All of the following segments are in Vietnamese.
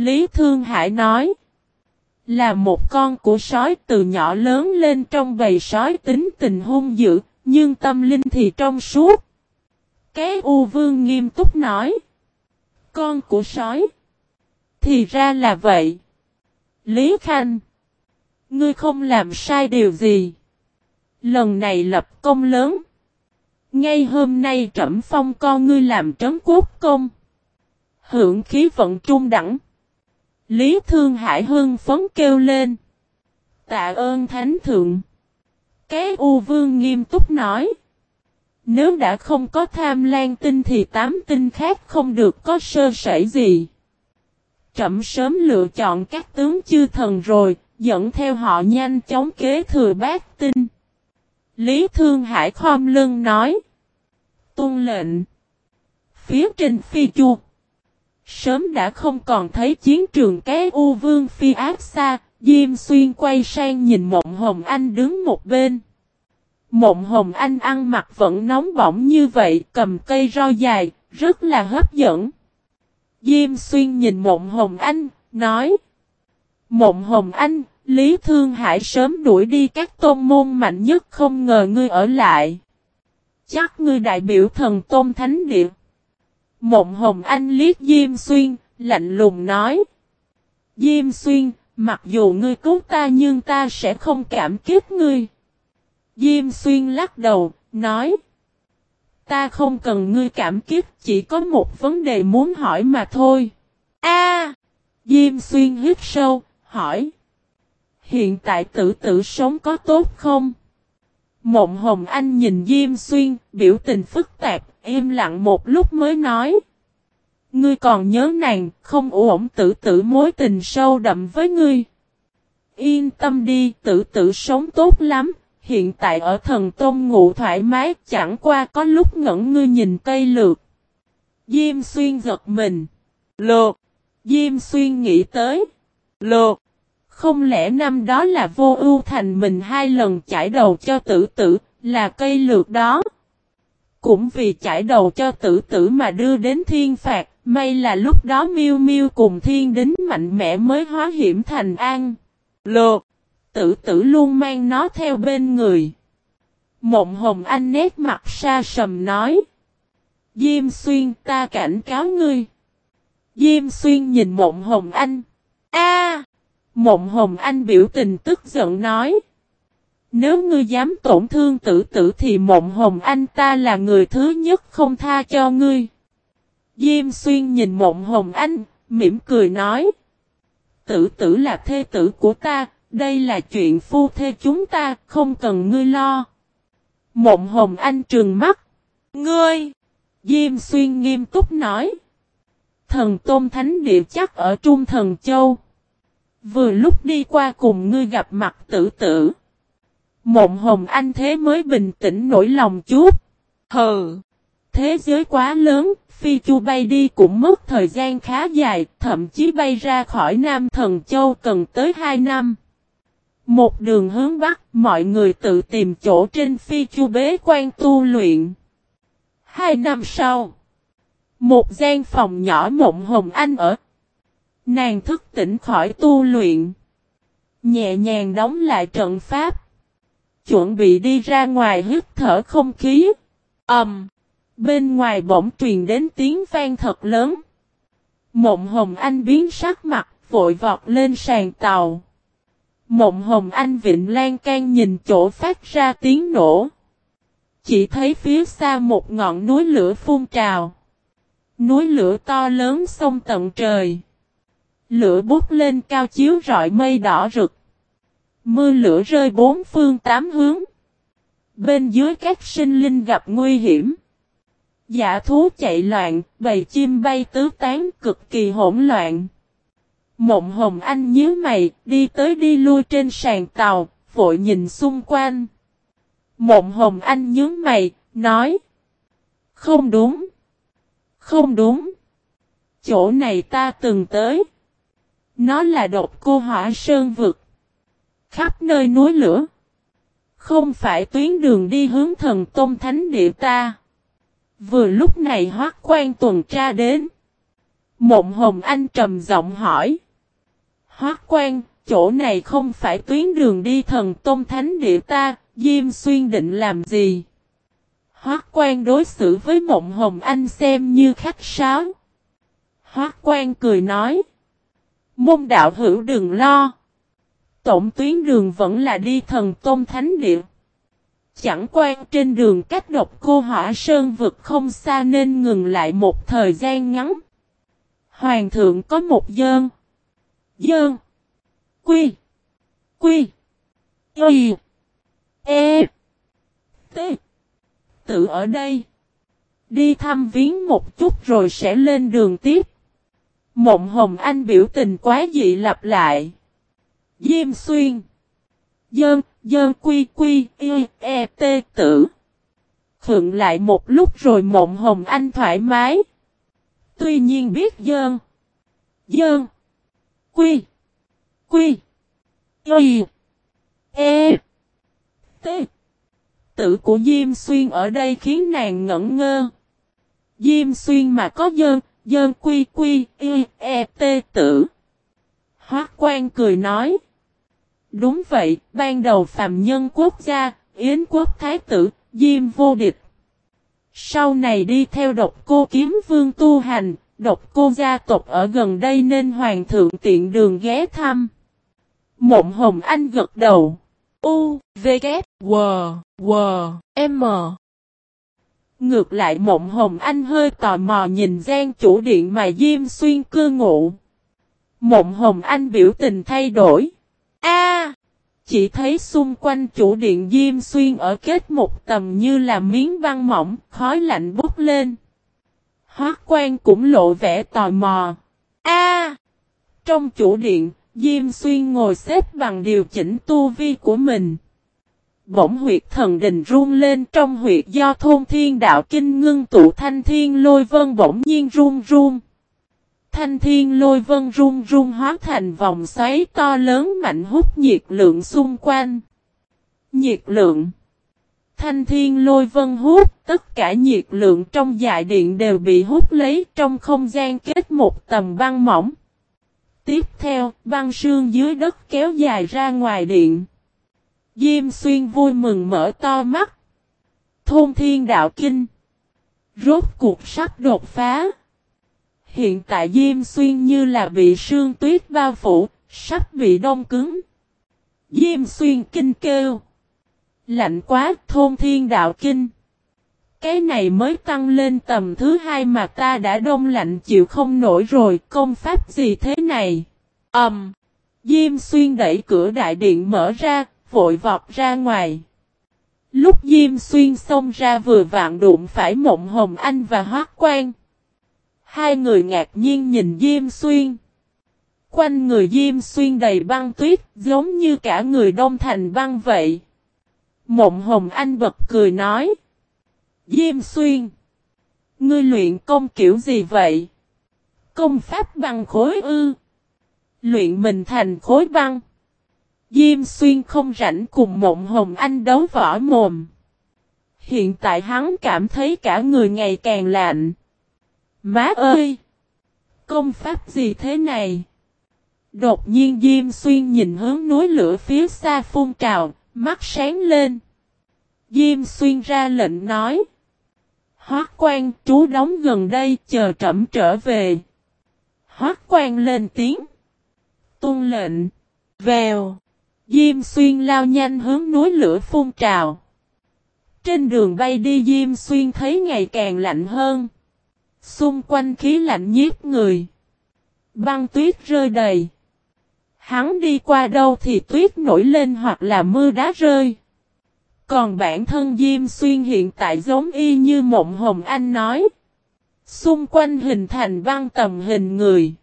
Lý Thương Hải nói. Là một con của sói từ nhỏ lớn lên trong bầy sói tính tình hung dữ, nhưng tâm linh thì trong suốt. Cái U Vương nghiêm túc nói. Con của sói. Thì ra là vậy. Lý Khanh. Ngươi không làm sai điều gì. Lần này lập công lớn. Ngay hôm nay trẩm phong con ngươi làm trấn quốc công. Hưởng khí vận trung đẳng. Lý Thương Hải hưng phấn kêu lên. Tạ ơn Thánh Thượng. Cái U Vương nghiêm túc nói. Nếu đã không có tham lan tinh thì tám tinh khác không được có sơ sẩy gì. Trẩm sớm lựa chọn các tướng chư thần rồi, dẫn theo họ nhanh chóng kế thừa bát tinh. Lý Thương Hải khom lưng nói. Tôn lệnh. Phía trên phi chuột. Sớm đã không còn thấy chiến trường cái U Vương Phi ác xa, Diêm Xuyên quay sang nhìn Mộng Hồng Anh đứng một bên. Mộng Hồng Anh ăn mặc vẫn nóng bỏng như vậy, cầm cây rau dài, rất là hấp dẫn. Diêm Xuyên nhìn Mộng Hồng Anh, nói. Mộng Hồng Anh, Lý Thương Hải sớm đuổi đi các tôn môn mạnh nhất không ngờ ngươi ở lại. Chắc ngươi đại biểu thần tôn thánh địa. Mộng Hồng Anh liếc Diêm Xuyên, lạnh lùng nói. Diêm Xuyên, mặc dù ngươi cứu ta nhưng ta sẽ không cảm kích ngươi. Diêm Xuyên lắc đầu, nói. Ta không cần ngươi cảm kích, chỉ có một vấn đề muốn hỏi mà thôi. A! Diêm Xuyên hít sâu, hỏi. Hiện tại tử tử sống có tốt không? Mộng Hồng Anh nhìn Diêm Xuyên, biểu tình phức tạp, im lặng một lúc mới nói. Ngươi còn nhớ nàng, không ổn tử tử mối tình sâu đậm với ngươi. Yên tâm đi, tử tử sống tốt lắm, hiện tại ở thần tôn ngủ thoải mái, chẳng qua có lúc ngẩn ngươi nhìn cây lược. Diêm xuyên giật mình. Lột. Diêm xuyên nghĩ tới. Lột. Không lẽ năm đó là vô ưu thành mình hai lần chải đầu cho tử tử, là cây lược đó. Cũng vì chải đầu cho tử tử mà đưa đến thiên phạt, may là lúc đó miêu miêu cùng thiên đính mạnh mẽ mới hóa hiểm thành an. Lột. Tử tử luôn mang nó theo bên người. Mộng hồng anh nét mặt xa sầm nói. Diêm xuyên ta cảnh cáo ngươi. Diêm xuyên nhìn mộng hồng anh. A Mộng hồng anh biểu tình tức giận nói. Nếu ngươi dám tổn thương tử tử thì mộng hồng anh ta là người thứ nhất không tha cho ngươi. Diêm xuyên nhìn mộng hồng anh, mỉm cười nói. Tử tử là thê tử của ta, đây là chuyện phu thê chúng ta, không cần ngươi lo. Mộng hồng anh trừng mắt. Ngươi! Diêm xuyên nghiêm túc nói. Thần Tôn Thánh Địa chắc ở Trung Thần Châu. Vừa lúc đi qua cùng ngươi gặp mặt tử tử. Mộng hồng anh thế mới bình tĩnh nổi lòng chút. Hừ! Thế giới quá lớn, phi chu bay đi cũng mất thời gian khá dài, thậm chí bay ra khỏi Nam Thần Châu cần tới 2 năm. Một đường hướng bắc, mọi người tự tìm chỗ trên phi chu bế quan tu luyện. Hai năm sau, một gian phòng nhỏ mộng hồng anh ở. Nàng thức tỉnh khỏi tu luyện. Nhẹ nhàng đóng lại trận pháp. Chuẩn bị đi ra ngoài hít thở không khí. ầm, um, Bên ngoài bỗng truyền đến tiếng vang thật lớn. Mộng hồng anh biến sắc mặt, vội vọt lên sàn tàu. Mộng hồng anh vịnh lan can nhìn chỗ phát ra tiếng nổ. Chỉ thấy phía xa một ngọn núi lửa phun trào. Núi lửa to lớn sông tận trời. Lửa bút lên cao chiếu rọi mây đỏ rực. Mưa lửa rơi bốn phương tám hướng. Bên dưới các sinh linh gặp nguy hiểm. Giả thú chạy loạn, bầy chim bay tứ tán cực kỳ hỗn loạn. Mộng hồng anh nhíu mày, đi tới đi lui trên sàn tàu, vội nhìn xung quanh. Mộng hồng anh nhớ mày, nói. Không đúng. Không đúng. Chỗ này ta từng tới. Nó là độc cô hỏa sơn vực. Khắp nơi núi lửa. Không phải tuyến đường đi hướng thần tôn thánh địa ta. Vừa lúc này hoác quan tuần tra đến. Mộng Hồng Anh trầm giọng hỏi. Hoác quan, chỗ này không phải tuyến đường đi thần tôn thánh địa ta, Diêm Xuyên định làm gì? Hoác quan đối xử với Mộng Hồng Anh xem như khách sáo. Hoác quan cười nói. Môn đạo hữu đừng lo. Tổng tuyến đường vẫn là đi thần tôn thánh địa. Chẳng quan trên đường cách độc cô hỏa sơn vực không xa nên ngừng lại một thời gian ngắn. Hoàng thượng có một dơn. Dơn. Quy. Quy. Y. E. T. Tự ở đây. Đi thăm viếng một chút rồi sẽ lên đường tiếp. Mộng Hồng Anh biểu tình quá dị lặp lại. Diêm xuyên. Dơn, dơn quy quy, y, e, t, tử. Khựng lại một lúc rồi Mộng Hồng Anh thoải mái. Tuy nhiên biết dơn. Dơn. Quy. Quy. Y. E. T. Tử của Diêm Xuyên ở đây khiến nàng ngẩn ngơ. Diêm Xuyên mà có dơn, dơn quy quy, y, e, t, tử. Hoác quan cười nói. Đúng vậy, ban đầu phàm nhân quốc gia, Yến quốc thái tử, Diêm vô địch. Sau này đi theo độc cô kiếm vương tu hành, độc cô gia tộc ở gần đây nên hoàng thượng tiện đường ghé thăm. Mộng Hồng Anh gật đầu. U, V, K, W, W, M. Ngược lại Mộng Hồng Anh hơi tò mò nhìn gian chủ điện mà Diêm Xuyên cư ngụ. Mộng Hồng Anh biểu tình thay đổi. A, Chỉ thấy xung quanh chủ điện Diêm Xuyên ở kết một tầm như là miếng băng mỏng, khói lạnh bốc lên. Hoác quan cũng lộ vẻ tò mò. A, Trong chủ điện, Diêm Xuyên ngồi xếp bằng điều chỉnh tu vi của mình. Bỗng huyệt thần đình run lên trong huyệt do thôn thiên đạo kinh ngưng tụ thanh thiên lôi vân bỗng nhiên run run. Thanh thiên lôi vân run run hóa thành vòng xoáy to lớn mạnh hút nhiệt lượng xung quanh. Nhiệt lượng Thanh thiên lôi vân hút, tất cả nhiệt lượng trong dạ điện đều bị hút lấy trong không gian kết một tầm băng mỏng. Tiếp theo, băng sương dưới đất kéo dài ra ngoài điện. Diêm xuyên vui mừng mở to mắt. Thôn thiên đạo kinh. Rốt cuộc sắp đột phá. Hiện tại Diêm Xuyên như là bị sương tuyết bao phủ, sắp bị đông cứng. Diêm Xuyên kinh kêu. Lạnh quá thôn thiên đạo kinh. Cái này mới tăng lên tầm thứ hai mà ta đã đông lạnh chịu không nổi rồi, công pháp gì thế này? Ẩm! Um, Diêm xuyên đẩy cửa đại điện mở ra, vội vọt ra ngoài. Lúc Diêm xuyên xông ra vừa vạn đụng phải mộng hồng anh và hoác quan. Hai người ngạc nhiên nhìn Diêm xuyên. Quanh người Diêm xuyên đầy băng tuyết, giống như cả người đông thành băng vậy. Mộng hồng anh bật cười nói. Diêm xuyên. Ngươi luyện công kiểu gì vậy? Công pháp bằng khối ư. Luyện mình thành khối băng. Diêm xuyên không rảnh cùng mộng hồng anh đấu võ mồm. Hiện tại hắn cảm thấy cả người ngày càng lạnh. Má ơi! Công pháp gì thế này? Đột nhiên Diêm Xuyên nhìn hướng núi lửa phía xa phun trào, mắt sáng lên. Diêm Xuyên ra lệnh nói. Hoác quan chú đóng gần đây chờ trẩm trở về. Hoác quan lên tiếng. Tôn lệnh. Vèo. Diêm xuyên lao nhanh hướng núi lửa phun trào. Trên đường bay đi Diêm xuyên thấy ngày càng lạnh hơn. Xung quanh khí lạnh nhiếp người. Băng tuyết rơi đầy. Hắn đi qua đâu thì tuyết nổi lên hoặc là mưa đá rơi. Còn bản thân Diêm Xuyên hiện tại giống y như Mộng Hồng Anh nói. Xung quanh hình thành băng tầm hình người.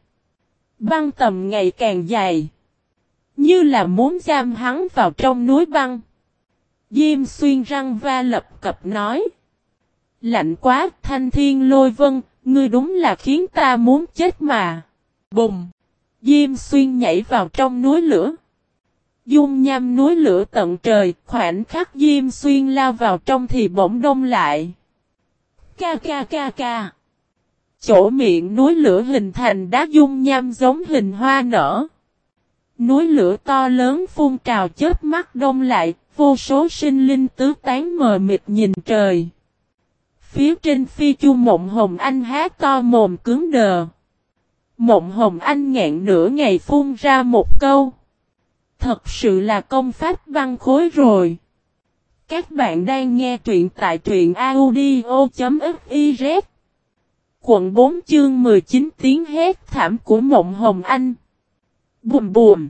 Băng tầm ngày càng dài. Như là muốn giam hắn vào trong núi băng. Diêm xuyên răng va lập cập nói. Lạnh quá thanh thiên lôi vân, ngươi đúng là khiến ta muốn chết mà. Bùng! Diêm xuyên nhảy vào trong núi lửa. Dung nham núi lửa tận trời, khoảnh khắc Diêm Xuyên lao vào trong thì bỗng đông lại. Ca ca ca ca. Chỗ miệng núi lửa hình thành đá dung nham giống hình hoa nở. Núi lửa to lớn phun trào chết mắt đông lại, vô số sinh linh tứ tán mờ mịt nhìn trời. Phía trên phi chu mộng hồng anh hát to mồm cứng đờ. Mộng hồng anh ngẹn nửa ngày phun ra một câu. Thật sự là công pháp văn khối rồi. Các bạn đang nghe truyện tại truyện audio.fiz Quận 4 chương 19 tiếng hét thảm của mộng hồng anh. Bùm bùm.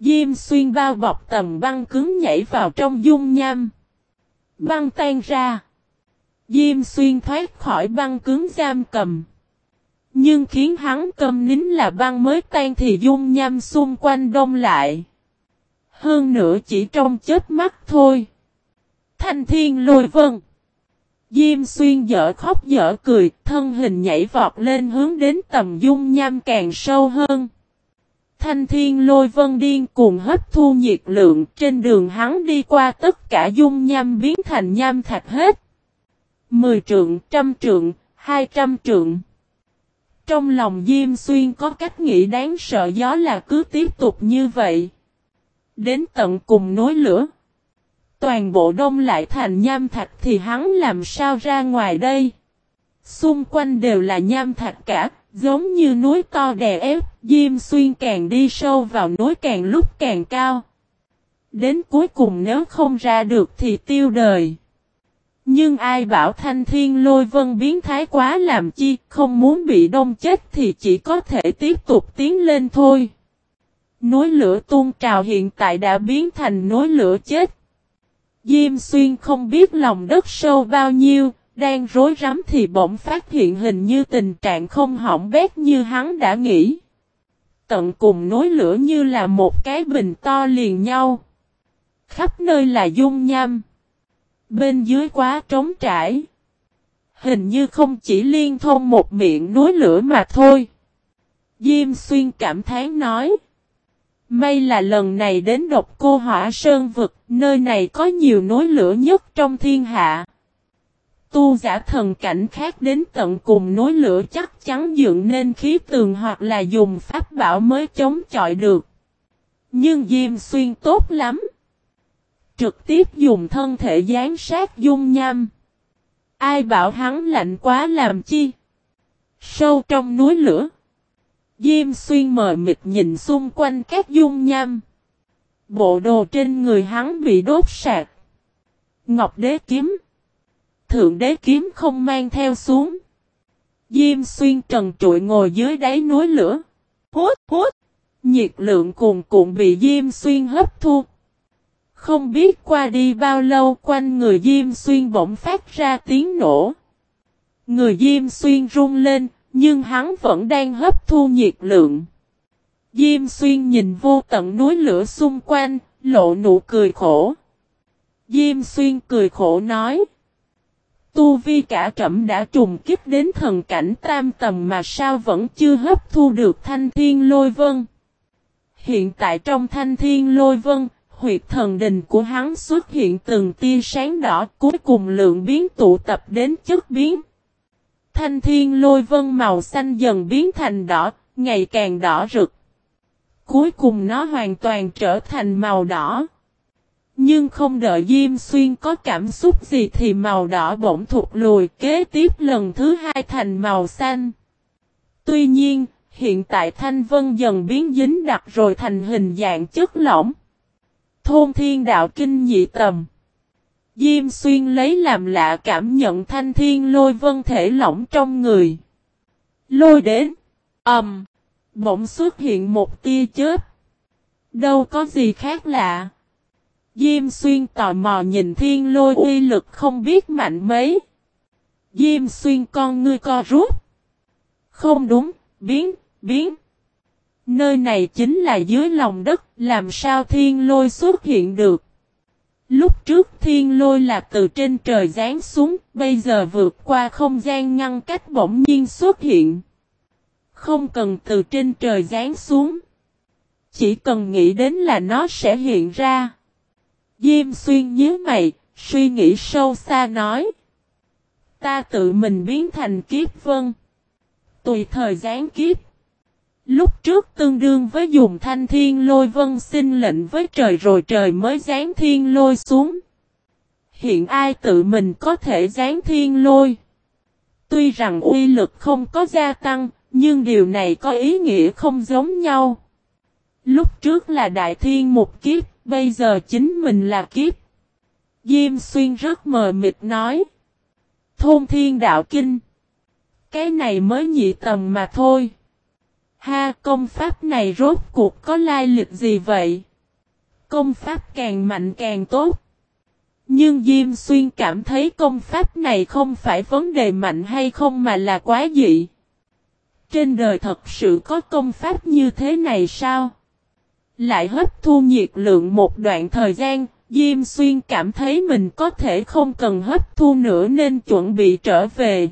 Diêm xuyên bao bọc tầm băng cứng nhảy vào trong dung nham. Băng tan ra. Diêm xuyên thoát khỏi băng cứng giam cầm. Nhưng khiến hắn cầm nín là băng mới tan thì dung nham xung quanh đông lại. Hơn nữa chỉ trong chết mắt thôi. Thanh thiên lôi vân. Diêm xuyên dở khóc dở cười, thân hình nhảy vọt lên hướng đến tầm dung nham càng sâu hơn. Thanh thiên lôi vân điên cuồng hấp thu nhiệt lượng trên đường hắn đi qua tất cả dung nham biến thành nham thạch hết. Mười trượng, trăm trượng, hai trăm trượng. Trong lòng Diêm Xuyên có cách nghĩ đáng sợ gió là cứ tiếp tục như vậy. Đến tận cùng nối lửa. Toàn bộ đông lại thành nham thạch thì hắn làm sao ra ngoài đây? Xung quanh đều là nham thạch cả, giống như núi to đè ép, Diêm Xuyên càng đi sâu vào núi càng lúc càng cao. Đến cuối cùng nếu không ra được thì tiêu đời. Nhưng ai bảo thanh thiên lôi vân biến thái quá làm chi, không muốn bị đông chết thì chỉ có thể tiếp tục tiến lên thôi. Núi lửa tuôn trào hiện tại đã biến thành núi lửa chết. Diêm xuyên không biết lòng đất sâu bao nhiêu, đang rối rắm thì bỗng phát hiện hình như tình trạng không hỏng bét như hắn đã nghĩ. Tận cùng núi lửa như là một cái bình to liền nhau. Khắp nơi là dung nham. Bên dưới quá trống trải. Hình như không chỉ liên thông một miệng núi lửa mà thôi. Diêm xuyên cảm thán nói. May là lần này đến độc cô hỏa sơn vực, nơi này có nhiều núi lửa nhất trong thiên hạ. Tu giả thần cảnh khác đến tận cùng núi lửa chắc chắn dựng nên khí tường hoặc là dùng pháp bảo mới chống chọi được. Nhưng Diêm Xuyên tốt lắm. Trực tiếp dùng thân thể gián sát dung nham. Ai bảo hắn lạnh quá làm chi? Sâu trong núi lửa. Diêm xuyên mờ mịt nhìn xung quanh các dung nham. Bộ đồ trên người hắn bị đốt sạc. Ngọc đế kiếm. Thượng đế kiếm không mang theo xuống. Diêm xuyên trần trụi ngồi dưới đáy núi lửa. Hút hút. Nhiệt lượng cuồn cuộn bị Diêm xuyên hấp thu. Không biết qua đi bao lâu quanh người Diêm xuyên bỗng phát ra tiếng nổ. Người Diêm xuyên rung lên, nhưng hắn vẫn đang hấp thu nhiệt lượng. Diêm xuyên nhìn vô tận núi lửa xung quanh, lộ nụ cười khổ. Diêm xuyên cười khổ nói. Tu vi cả trẩm đã trùng kích đến thần cảnh tam tầm mà sao vẫn chưa hấp thu được thanh thiên lôi vân. Hiện tại trong thanh thiên lôi vân, huyệt thần đình của hắn xuất hiện từng tia sáng đỏ cuối cùng lượng biến tụ tập đến chất biến. Thanh thiên lôi vân màu xanh dần biến thành đỏ, ngày càng đỏ rực. Cuối cùng nó hoàn toàn trở thành màu đỏ. Nhưng không đợi Diêm Xuyên có cảm xúc gì thì màu đỏ bỗng thuộc lùi kế tiếp lần thứ hai thành màu xanh. Tuy nhiên, hiện tại thanh vân dần biến dính đặc rồi thành hình dạng chất lỏng. Thôn thiên đạo kinh nhị tầm. Diêm xuyên lấy làm lạ cảm nhận thanh thiên lôi vân thể lỏng trong người. Lôi đến. ầm, um, Bỗng xuất hiện một tia chớp. Đâu có gì khác lạ. Diêm xuyên tò mò nhìn thiên lôi uy lực không biết mạnh mấy. Diêm xuyên con ngươi co rút. Không đúng, biến, biến. Nơi này chính là dưới lòng đất, làm sao thiên lôi xuất hiện được. Lúc trước thiên lôi là từ trên trời giáng xuống, bây giờ vượt qua không gian ngăn cách bỗng nhiên xuất hiện. Không cần từ trên trời giáng xuống. Chỉ cần nghĩ đến là nó sẽ hiện ra. Diêm xuyên nhớ mày, suy nghĩ sâu xa nói. Ta tự mình biến thành kiếp vân. Tùy thời gián kiếp. Lúc trước tương đương với dùng thanh thiên lôi vân xin lệnh với trời rồi trời mới dán thiên lôi xuống. Hiện ai tự mình có thể dán thiên lôi. Tuy rằng uy lực không có gia tăng, nhưng điều này có ý nghĩa không giống nhau. Lúc trước là đại thiên một kiếp, bây giờ chính mình là kiếp. Diêm xuyên rất mờ mịt nói. Thôn thiên đạo kinh. Cái này mới nhị tầm mà thôi. Ha công pháp này rốt cuộc có lai lịch gì vậy? Công pháp càng mạnh càng tốt. Nhưng Diêm Xuyên cảm thấy công pháp này không phải vấn đề mạnh hay không mà là quá dị. Trên đời thật sự có công pháp như thế này sao? Lại hấp thu nhiệt lượng một đoạn thời gian, Diêm Xuyên cảm thấy mình có thể không cần hấp thu nữa nên chuẩn bị trở về.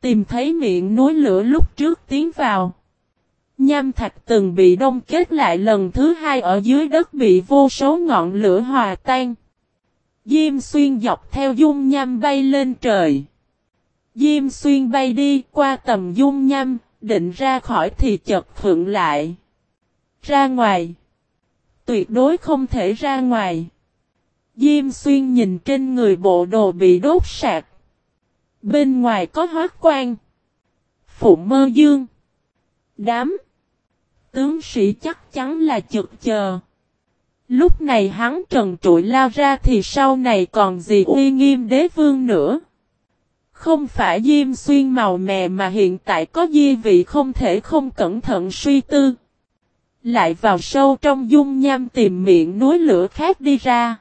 Tìm thấy miệng núi lửa lúc trước tiến vào. Nham thạch từng bị đông kết lại lần thứ hai ở dưới đất bị vô số ngọn lửa hòa tan. Diêm xuyên dọc theo dung nham bay lên trời. Diêm xuyên bay đi qua tầm dung nham, định ra khỏi thì chật phượng lại. Ra ngoài. Tuyệt đối không thể ra ngoài. Diêm xuyên nhìn trên người bộ đồ bị đốt sạc. Bên ngoài có hóa quan. Phụ mơ dương. Đám. Tướng sĩ chắc chắn là chực chờ. Lúc này hắn trần trụi lao ra thì sau này còn gì uy nghiêm đế vương nữa. Không phải diêm xuyên màu mè mà hiện tại có di vị không thể không cẩn thận suy tư. Lại vào sâu trong dung nham tìm miệng núi lửa khác đi ra.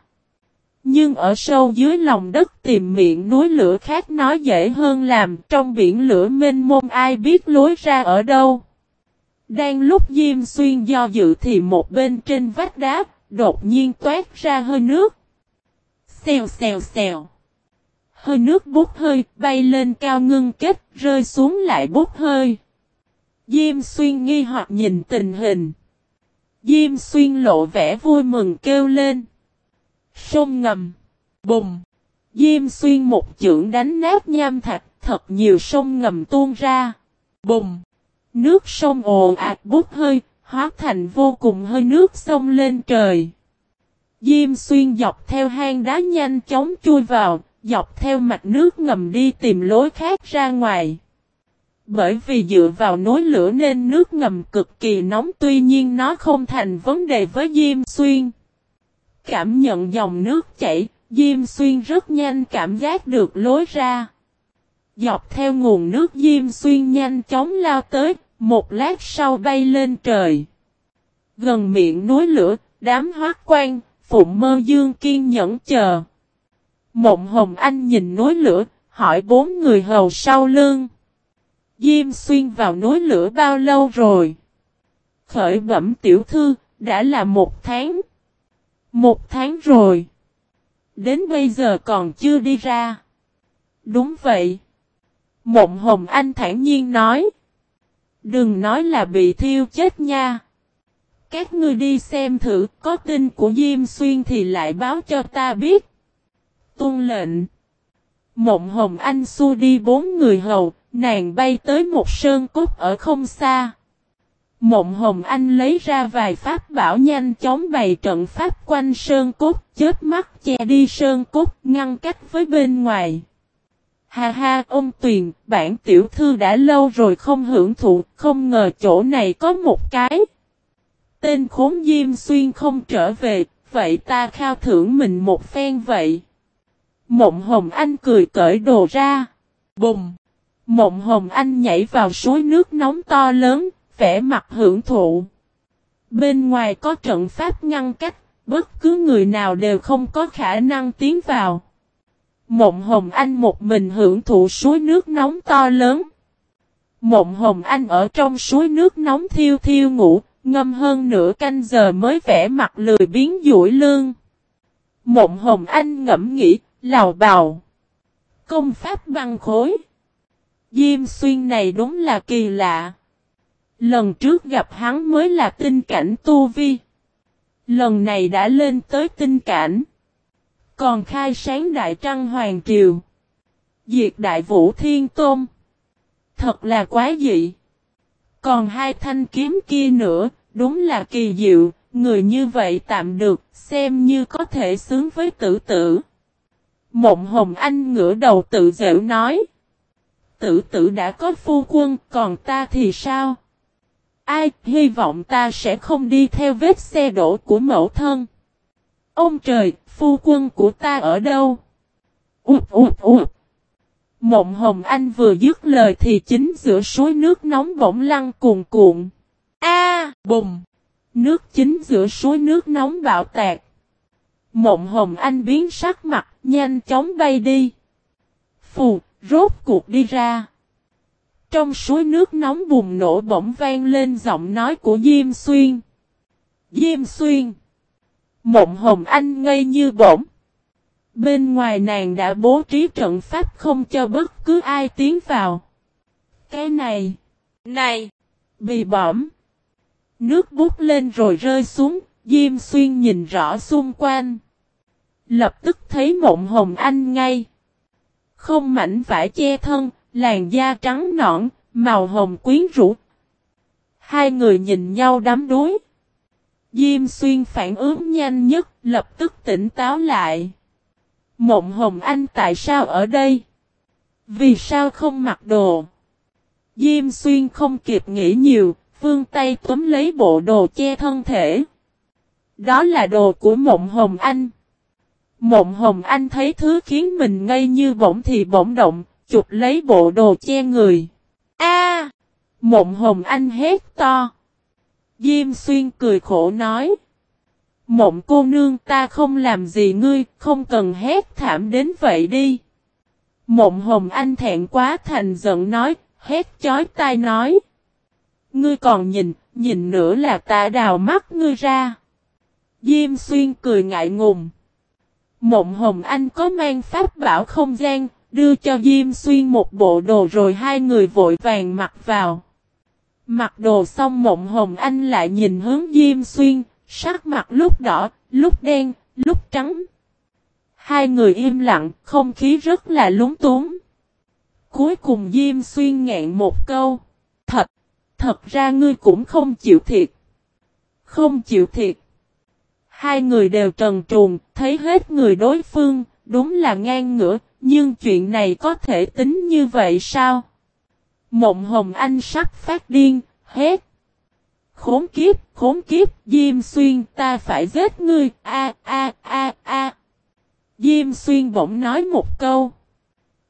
Nhưng ở sâu dưới lòng đất tìm miệng núi lửa khác nói dễ hơn làm trong biển lửa mênh mông ai biết lối ra ở đâu. Đang lúc Diêm Xuyên do dự thì một bên trên vách đá, đột nhiên toát ra hơi nước. Xèo xèo xèo. Hơi nước bút hơi, bay lên cao ngưng kết, rơi xuống lại bút hơi. Diêm Xuyên nghi hoặc nhìn tình hình. Diêm Xuyên lộ vẻ vui mừng kêu lên. Sông ngầm. Bùng. Diêm Xuyên một chưởng đánh nát nham thạch, thật nhiều sông ngầm tuôn ra. Bùng. Nước sông ồ ạt bút hơi, hóa thành vô cùng hơi nước sông lên trời. Diêm xuyên dọc theo hang đá nhanh chóng chui vào, dọc theo mạch nước ngầm đi tìm lối khác ra ngoài. Bởi vì dựa vào nối lửa nên nước ngầm cực kỳ nóng tuy nhiên nó không thành vấn đề với Diêm Xuyên. Cảm nhận dòng nước chảy, Diêm Xuyên rất nhanh cảm giác được lối ra. Dọc theo nguồn nước Diêm Xuyên nhanh chóng lao tới, một lát sau bay lên trời. Gần miệng núi lửa, đám hoác quan, phụng mơ dương kiên nhẫn chờ. Mộng Hồng Anh nhìn núi lửa, hỏi bốn người hầu sau lưng. Diêm xuyên vào núi lửa bao lâu rồi? Khởi bẩm tiểu thư, đã là một tháng. Một tháng rồi. Đến bây giờ còn chưa đi ra. Đúng vậy. Mộng Hồng Anh thản nhiên nói. Đừng nói là bị thiêu chết nha. Các ngươi đi xem thử, có tin của Diêm Xuyên thì lại báo cho ta biết. Tôn lệnh. Mộng Hồng Anh xua đi bốn người hầu, nàng bay tới một sơn cốt ở không xa. Mộng Hồng Anh lấy ra vài pháp bảo nhanh chóng bày trận pháp quanh sơn cốt, chết mắt che đi sơn cốt, ngăn cách với bên ngoài. Ha ha, ông Tuyền, bản tiểu thư đã lâu rồi không hưởng thụ, không ngờ chỗ này có một cái. Tên khốn diêm xuyên không trở về, vậy ta khao thưởng mình một phen vậy. Mộng Hồng Anh cười cởi đồ ra. Bùng! Mộng Hồng Anh nhảy vào suối nước nóng to lớn, vẻ mặt hưởng thụ. Bên ngoài có trận pháp ngăn cách, bất cứ người nào đều không có khả năng tiến vào. Mộng Hồng Anh một mình hưởng thụ suối nước nóng to lớn. Mộng Hồng Anh ở trong suối nước nóng thiêu thiêu ngủ, ngâm hơn nửa canh giờ mới vẽ mặt lười biến duỗi lương. Mộng Hồng Anh ngẫm nghĩ, lào bào. Công pháp băng khối. Diêm xuyên này đúng là kỳ lạ. Lần trước gặp hắn mới là tinh cảnh tu vi. Lần này đã lên tới tinh cảnh. Còn khai sáng đại trăng hoàng triều. Diệt đại vũ thiên tôn. thật là quá dị. Còn hai thanh kiếm kia nữa, đúng là kỳ diệu, người như vậy tạm được, xem như có thể xứng với tử tử. Mộng Hồng Anh ngửa đầu tự dễu nói. Tử tử đã có phu quân, còn ta thì sao? Ai, hy vọng ta sẽ không đi theo vết xe đổ của mẫu thân. Ông trời, phu quân của ta ở đâu? Ụt ụt ụt. Mộng Hồng Anh vừa dứt lời thì chính giữa suối nước nóng bỗng lăn cuồn cuộn. A, bùng! Nước chính giữa suối nước nóng bạo tạc. Mộng Hồng Anh biến sắc mặt, nhanh chóng bay đi. Phù, rốt cuộc đi ra. Trong suối nước nóng bùng nổ bỗng vang lên giọng nói của Diêm Xuyên. Diêm Xuyên. Mộng Hồng Anh ngây như bổng. Bên ngoài nàng đã bố trí trận pháp không cho bất cứ ai tiến vào. Cái này. Này. Bị bỏm. Nước bút lên rồi rơi xuống. Diêm xuyên nhìn rõ xung quanh. Lập tức thấy mộng hồng anh ngay. Không mảnh vải che thân. Làn da trắng nõn. Màu hồng quyến rũ. Hai người nhìn nhau đắm đuối. Diêm xuyên phản ứng nhanh nhất. Lập tức tỉnh táo lại. Mộng Hồng Anh tại sao ở đây? Vì sao không mặc đồ? Diêm xuyên không kịp nghĩ nhiều, phương tay túm lấy bộ đồ che thân thể. Đó là đồ của Mộng Hồng Anh. Mộng Hồng Anh thấy thứ khiến mình ngây như bỗng thì bỗng động, chụp lấy bộ đồ che người. A! Mộng Hồng Anh hét to. Diêm xuyên cười khổ nói. Mộng cô nương ta không làm gì ngươi, không cần hét thảm đến vậy đi. Mộng hồng anh thẹn quá thành giận nói, hét chói tai nói. Ngươi còn nhìn, nhìn nữa là ta đào mắt ngươi ra. Diêm xuyên cười ngại ngùng. Mộng hồng anh có mang pháp bảo không gian, đưa cho Diêm xuyên một bộ đồ rồi hai người vội vàng mặc vào. Mặc đồ xong mộng hồng anh lại nhìn hướng Diêm xuyên, Sắc mặt lúc đỏ, lúc đen, lúc trắng. Hai người im lặng, không khí rất là lúng túng. Cuối cùng Diêm Xuyên ngẹn một câu. Thật, thật ra ngươi cũng không chịu thiệt. Không chịu thiệt. Hai người đều trần truồng, thấy hết người đối phương, đúng là ngang ngửa, nhưng chuyện này có thể tính như vậy sao? Mộng Hồng Anh sắp phát điên, hét. Khốn kiếp, khốn kiếp, Diêm Xuyên ta phải giết ngươi, a a a a. Diêm Xuyên bỗng nói một câu.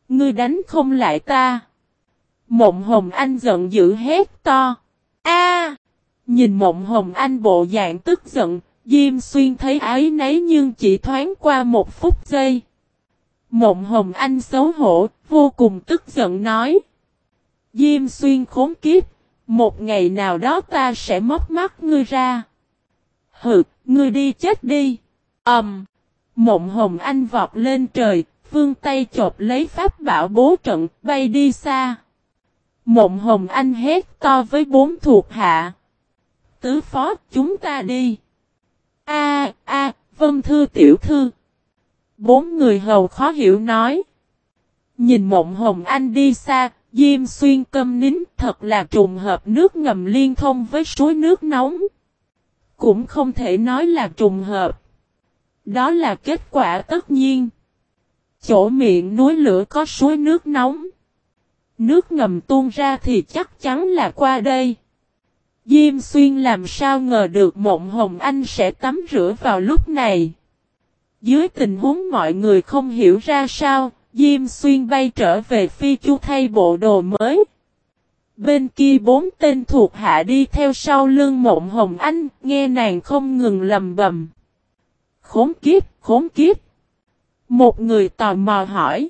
Ngươi đánh không lại ta. Mộng Hồng Anh giận dữ hét to. A! nhìn Mộng Hồng Anh bộ dạng tức giận, Diêm Xuyên thấy ái nấy nhưng chỉ thoáng qua một phút giây. Mộng Hồng Anh xấu hổ, vô cùng tức giận nói. Diêm Xuyên khốn kiếp, một ngày nào đó ta sẽ móc mắt ngươi ra. Hừ, ngươi đi chết đi. Ầm. Um, Mộng Hồng Anh vọt lên trời, phương tay chộp lấy pháp bảo bố trận, bay đi xa. Mộng Hồng Anh hét to với bốn thuộc hạ. Tứ phó, chúng ta đi. A a, Vân Thư tiểu thư. Bốn người hầu khó hiểu nói. Nhìn Mộng Hồng Anh đi xa, Diêm xuyên câm nín thật là trùng hợp nước ngầm liên thông với suối nước nóng. Cũng không thể nói là trùng hợp. Đó là kết quả tất nhiên. Chỗ miệng núi lửa có suối nước nóng. Nước ngầm tuôn ra thì chắc chắn là qua đây. Diêm xuyên làm sao ngờ được mộng hồng anh sẽ tắm rửa vào lúc này. Dưới tình huống mọi người không hiểu ra sao, Diêm xuyên bay trở về phi chu thay bộ đồ mới. Bên kia bốn tên thuộc hạ đi theo sau lưng mộng hồng anh, nghe nàng không ngừng lầm bầm. Khốn kiếp, khốn kiếp. Một người tò mò hỏi.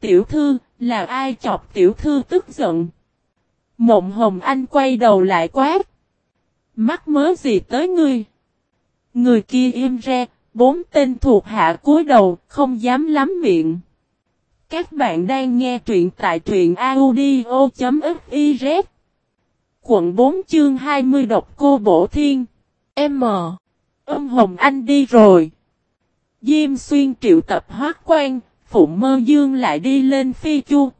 Tiểu thư, là ai chọc tiểu thư tức giận? Mộng hồng anh quay đầu lại quát. Mắt mớ gì tới ngươi? Người kia im re, bốn tên thuộc hạ cúi đầu, không dám lắm miệng. Các bạn đang nghe truyện tại truyện audio.fiz Quận 4 chương 20 độc cô bổ thiên M. Âm Hồng Anh đi rồi. Diêm xuyên triệu tập hoác quan, Phụng Mơ Dương lại đi lên phi chu.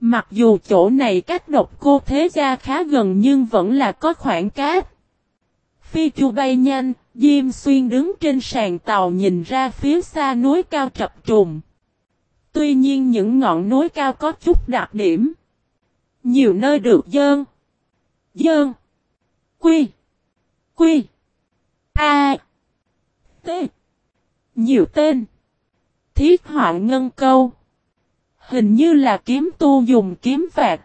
Mặc dù chỗ này cách độc cô thế gia khá gần nhưng vẫn là có khoảng cách. Phi chu bay nhanh, Diêm Xuyên đứng trên sàn tàu nhìn ra phía xa núi cao trập trùng. Tuy nhiên những ngọn núi cao có chút đặc điểm. Nhiều nơi được dơn. Dơn. Quy. Quy. A. T. Nhiều tên. Thiết họa ngân câu. Hình như là kiếm tu dùng kiếm vạt.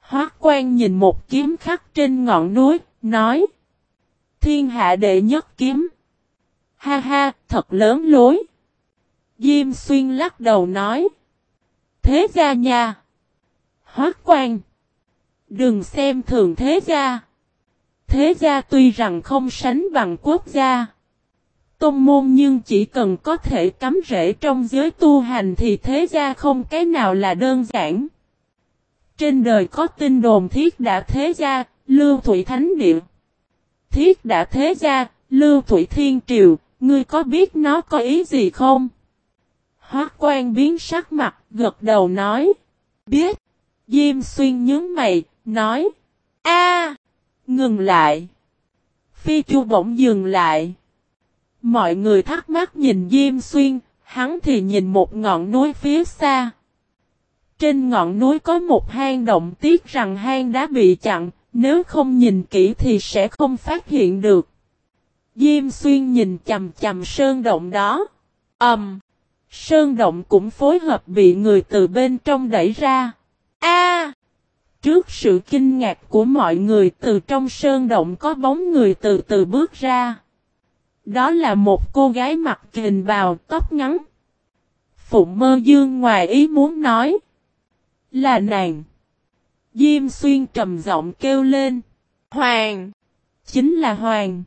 Hoác quan nhìn một kiếm khắc trên ngọn núi, nói. Thiên hạ đệ nhất kiếm. Ha ha, thật lớn lối. Diêm xuyên lắc đầu nói. Thế gia nha. Hoác quan. Đừng xem thường thế gia. Thế gia tuy rằng không sánh bằng quốc gia. Tôn môn nhưng chỉ cần có thể cắm rễ trong giới tu hành thì thế gia không cái nào là đơn giản. Trên đời có tin đồn thiết đã thế gia, lưu thủy thánh địa. Thiết đã thế gia, lưu thủy thiên triều, ngươi có biết nó có ý gì không? Hoác quan biến sắc mặt, gật đầu nói. Biết. Diêm xuyên nhớ mày, nói. a Ngừng lại. Phi chu bỗng dừng lại. Mọi người thắc mắc nhìn Diêm Xuyên, hắn thì nhìn một ngọn núi phía xa. Trên ngọn núi có một hang động tiếc rằng hang đã bị chặn, nếu không nhìn kỹ thì sẽ không phát hiện được. Diêm Xuyên nhìn chầm chầm sơn động đó. Ẩm! Um, sơn động cũng phối hợp bị người từ bên trong đẩy ra. A! Trước sự kinh ngạc của mọi người, từ trong sơn động có bóng người từ từ bước ra. Đó là một cô gái mặc kình bào, tóc ngắn. Phụng mơ dương ngoài ý muốn nói. Là nàng. Diêm xuyên trầm giọng kêu lên. Hoàng. Chính là Hoàng.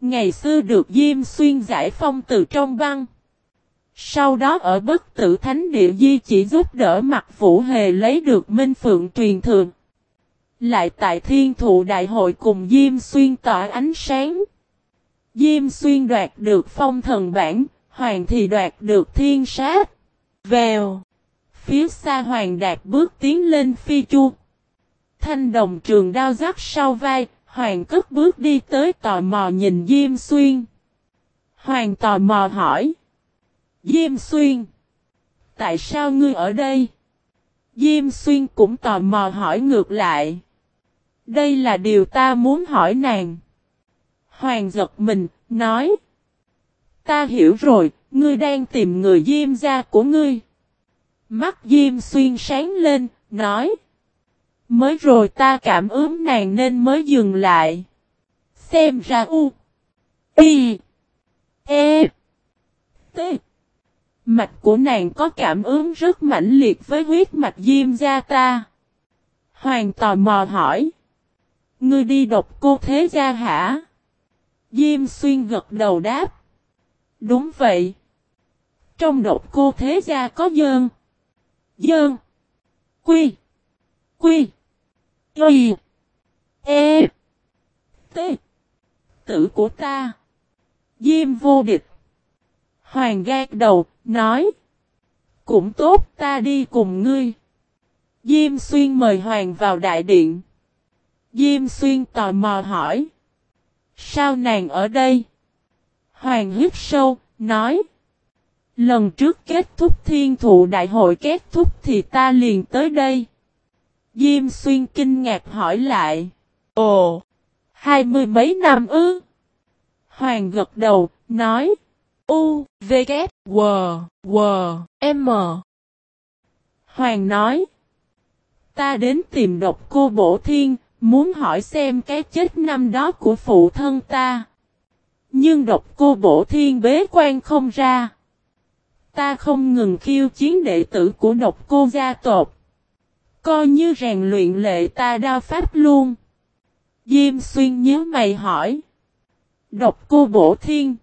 Ngày xưa được Diêm xuyên giải phong từ trong băng. Sau đó ở bất tử thánh địa di chỉ giúp đỡ mặt vũ hề lấy được minh phượng truyền thường. Lại tại thiên thụ đại hội cùng Diêm xuyên tỏa ánh sáng. Diêm xuyên đoạt được phong thần bản, hoàng thì đoạt được thiên sát. Vèo. Phía xa hoàng đạt bước tiến lên phi chu. Thanh đồng trường đao rắc sau vai, hoàng cất bước đi tới tò mò nhìn Diêm xuyên. Hoàng tò mò hỏi. Diêm xuyên. Tại sao ngươi ở đây? Diêm xuyên cũng tò mò hỏi ngược lại. Đây là điều ta muốn hỏi nàng. Hoàng giật mình, nói. Ta hiểu rồi, ngươi đang tìm người diêm gia của ngươi. Mắt diêm xuyên sáng lên, nói. Mới rồi ta cảm ứng nàng nên mới dừng lại. Xem ra u. Y. E. T. Mạch của nàng có cảm ứng rất mãnh liệt với huyết mạch diêm gia ta. Hoàng tò mò hỏi. Ngươi đi độc cô thế gia hả? Diêm xuyên gật đầu đáp. Đúng vậy. Trong độc cô thế gia có dơn. Dơn. Quy. Quy. Y. E. T. Tử của ta. Diêm vô địch. Hoàng gác đầu, nói. Cũng tốt ta đi cùng ngươi. Diêm xuyên mời Hoàng vào đại điện. Diêm xuyên tò mò hỏi. Sao nàng ở đây? Hoàng hít sâu, nói. Lần trước kết thúc thiên thụ đại hội kết thúc thì ta liền tới đây. Diêm xuyên kinh ngạc hỏi lại. Ồ, hai mươi mấy năm ư? Hoàng gật đầu, nói. U, V, K, W, W, M. Hoàng nói. Ta đến tìm độc cô bổ thiên, Muốn hỏi xem cái chết năm đó của phụ thân ta. Nhưng độc cô bổ thiên bế quan không ra. Ta không ngừng khiêu chiến đệ tử của độc cô gia tộc. Coi như rèn luyện lệ ta đao pháp luôn. Diêm xuyên nhớ mày hỏi. Độc cô bổ thiên.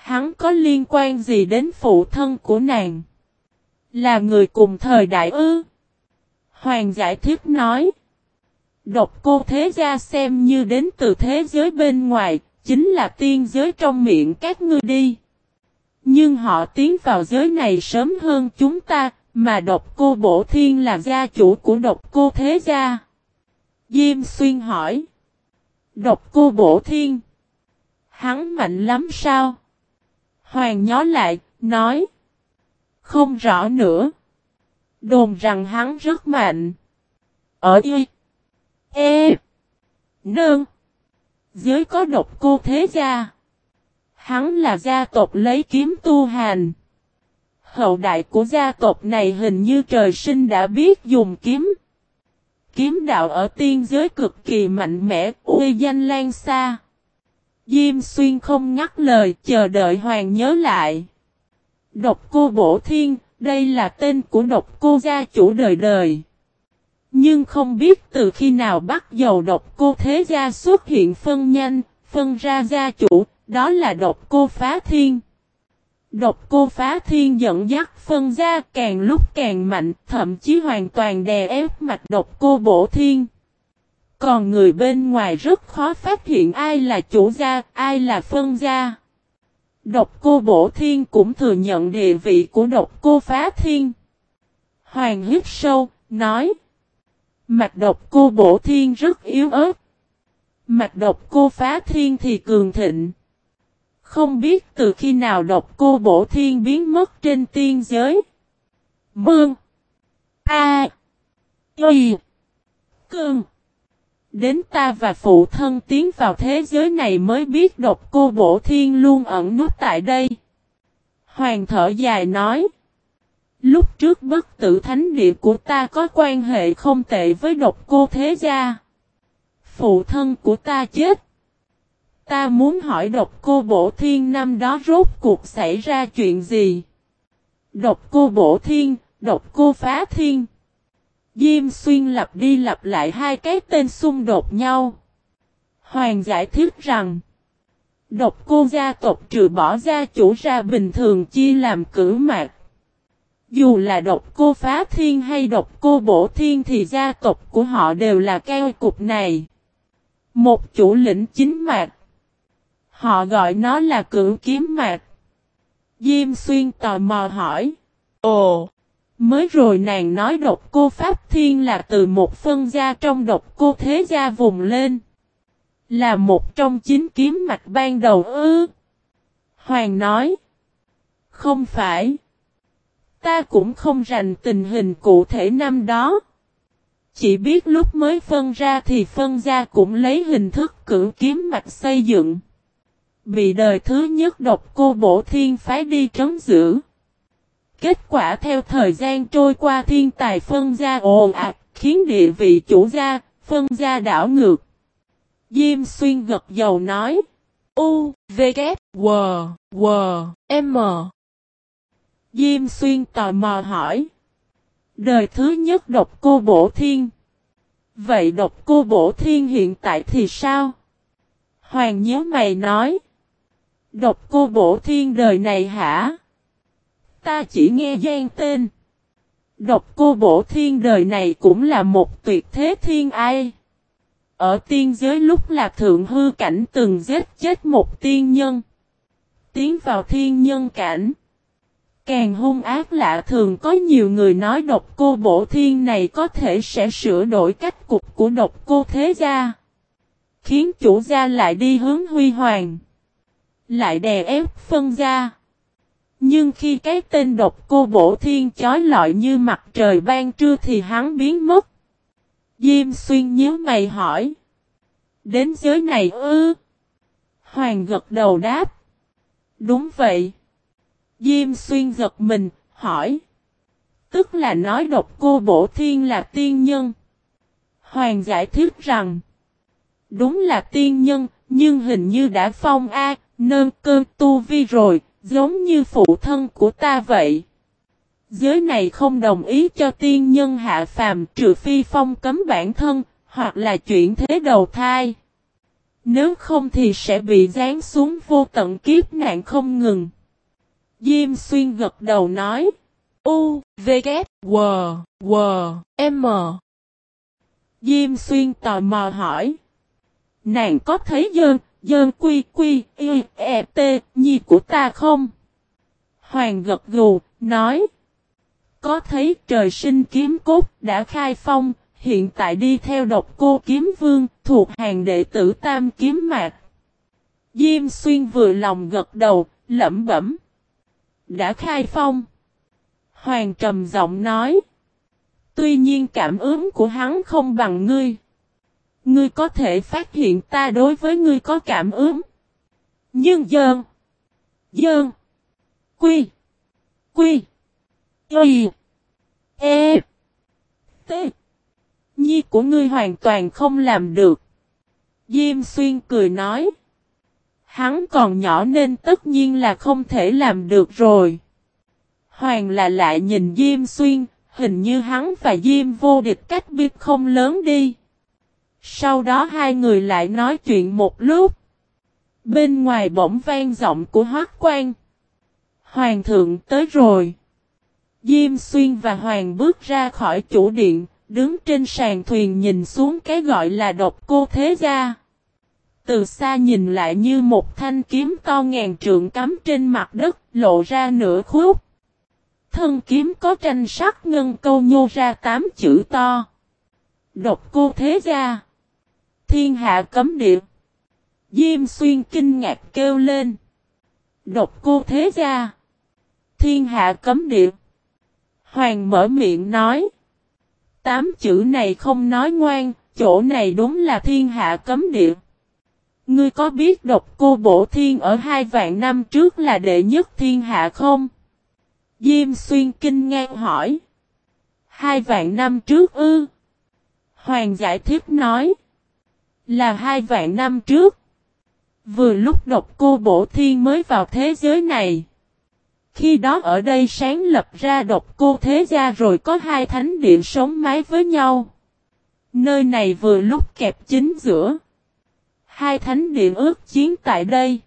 Hắn có liên quan gì đến phụ thân của nàng? Là người cùng thời đại ư? Hoàng giải thích nói. Độc cô thế gia xem như đến từ thế giới bên ngoài, chính là tiên giới trong miệng các ngươi đi. Nhưng họ tiến vào giới này sớm hơn chúng ta, Mà độc cô Bổ Thiên là gia chủ của độc cô Thế Gia. Diêm Xuyên hỏi. Độc cô Bổ Thiên. Hắn mạnh lắm sao? Hoàng nhó lại, nói. Không rõ nữa. Đồn rằng hắn rất mạnh. Ở y. E. Nương. Giới có độc cô thế gia. Hắn là gia tộc lấy kiếm tu hành. Hậu đại của gia tộc này hình như trời sinh đã biết dùng kiếm. Kiếm đạo ở tiên giới cực kỳ mạnh mẽ, uy danh lan xa. Diêm xuyên không ngắt lời chờ đợi hoàng nhớ lại. Độc cô bổ thiên, đây là tên của độc cô gia chủ đời đời. Nhưng không biết từ khi nào bắt dầu độc cô thế gia xuất hiện phân nhanh, phân ra gia chủ, đó là độc cô phá thiên. Độc cô phá thiên dẫn dắt phân gia càng lúc càng mạnh, thậm chí hoàn toàn đè ép mạch độc cô bổ thiên. Còn người bên ngoài rất khó phát hiện ai là chủ gia, ai là phân gia. Độc cô bổ thiên cũng thừa nhận địa vị của độc cô phá thiên. Hoàng hít sâu, nói. Mạch độc cô bổ thiên rất yếu ớt. Mạch độc cô phá thiên thì cường thịnh. Không biết từ khi nào độc cô bổ thiên biến mất trên tiên giới. Mương. A. Y. cường Đến ta và phụ thân tiến vào thế giới này mới biết độc cô bổ thiên luôn ẩn nút tại đây. Hoàng thở dài nói. Lúc trước bất tử thánh địa của ta có quan hệ không tệ với độc cô thế gia. Phụ thân của ta chết. Ta muốn hỏi độc cô bổ thiên năm đó rốt cuộc xảy ra chuyện gì? Độc cô bổ thiên, độc cô phá thiên. Diêm xuyên lặp đi lặp lại hai cái tên xung đột nhau. Hoàng giải thích rằng, độc cô gia tộc trừ bỏ gia chủ ra bình thường chia làm cử mạc. Dù là độc cô phá thiên hay độc cô bổ thiên thì gia tộc của họ đều là keo cục này. Một chủ lĩnh chính mạc. Họ gọi nó là cử kiếm mạc. Diêm xuyên tò mò hỏi. Ồ! Mới rồi nàng nói độc cô Pháp Thiên là từ một phân gia trong độc cô thế gia vùng lên. Là một trong chín kiếm mạch ban đầu ư. Hoàng nói. Không phải. Ta cũng không rành tình hình cụ thể năm đó. Chỉ biết lúc mới phân ra thì phân gia cũng lấy hình thức cử kiếm mạch xây dựng. Bị đời thứ nhất độc cô bổ thiên phái đi trấn giữ. Kết quả theo thời gian trôi qua thiên tài phân gia ồn ạt, khiến địa vị chủ gia, phân gia đảo ngược. Diêm xuyên gật dầu nói. U, V, K, W, W, M. Diêm xuyên tò mò hỏi. Đời thứ nhất độc cô bổ thiên. Vậy độc cô bổ thiên hiện tại thì sao? Hoàng nhớ mày nói. Độc cô bổ thiên đời này hả? Ta chỉ nghe gian tên. Độc cô bổ thiên đời này cũng là một tuyệt thế thiên ai. Ở tiên giới lúc là thượng hư cảnh từng giết chết một tiên nhân. Tiến vào thiên nhân cảnh. Càng hung ác lạ thường có nhiều người nói độc cô bổ thiên này có thể sẽ sửa đổi cách cục của độc cô thế gia. Khiến chủ gia lại đi hướng huy hoàng. Lại đè ép phân gia. Nhưng khi cái tên độc cô bổ thiên chói lọi như mặt trời ban trưa thì hắn biến mất. Diêm xuyên nhớ mày hỏi. Đến giới này ư? Hoàng gật đầu đáp. Đúng vậy. Diêm xuyên giật mình, hỏi. Tức là nói độc cô bổ thiên là tiên nhân. Hoàng giải thích rằng. Đúng là tiên nhân, nhưng hình như đã phong A, nơn cơn tu vi rồi, Giống như phụ thân của ta vậy. Giới này không đồng ý cho tiên nhân hạ phàm trừ phi phong cấm bản thân, hoặc là chuyển thế đầu thai. Nếu không thì sẽ bị dán xuống vô tận kiếp nạn không ngừng. Diêm xuyên gật đầu nói. U, V, K, W, W, M. Diêm xuyên tò mò hỏi. Nàng có thấy dơn, Dơn quy quy, y, e, t, nhi của ta không? Hoàng gật gù, nói. Có thấy trời sinh kiếm cốt đã khai phong, hiện tại đi theo độc cô kiếm vương, thuộc hàng đệ tử tam kiếm mạc. Diêm xuyên vừa lòng gật đầu, lẩm bẩm. Đã khai phong. Hoàng trầm giọng nói. Tuy nhiên cảm ứng của hắn không bằng ngươi. Ngươi có thể phát hiện ta đối với ngươi có cảm ứng. Nhưng dơn. Dơn. Quy. Quy. Y. E. T. Nhi của ngươi hoàn toàn không làm được. Diêm xuyên cười nói. Hắn còn nhỏ nên tất nhiên là không thể làm được rồi. Hoàng là lại nhìn Diêm xuyên, hình như hắn và Diêm vô địch cách biệt không lớn đi. Sau đó hai người lại nói chuyện một lúc. Bên ngoài bỗng vang giọng của hoác quan. Hoàng thượng tới rồi. Diêm xuyên và Hoàng bước ra khỏi chủ điện, đứng trên sàn thuyền nhìn xuống cái gọi là độc cô thế gia. Từ xa nhìn lại như một thanh kiếm to ngàn trượng cắm trên mặt đất, lộ ra nửa khúc. Thân kiếm có tranh sắc ngân câu nhô ra tám chữ to. Độc cô thế gia. Thiên hạ cấm địa. Diêm xuyên kinh ngạc kêu lên. Độc cô thế gia. Thiên hạ cấm địa. Hoàng mở miệng nói. Tám chữ này không nói ngoan, chỗ này đúng là thiên hạ cấm địa. Ngươi có biết độc cô bổ thiên ở hai vạn năm trước là đệ nhất thiên hạ không? Diêm xuyên kinh ngang hỏi. Hai vạn năm trước ư? Hoàng giải thích nói. Là hai vạn năm trước. Vừa lúc độc cô bổ thiên mới vào thế giới này. Khi đó ở đây sáng lập ra độc cô thế gia rồi có hai thánh điện sống mái với nhau. Nơi này vừa lúc kẹp chính giữa. Hai thánh điện ước chiến tại đây.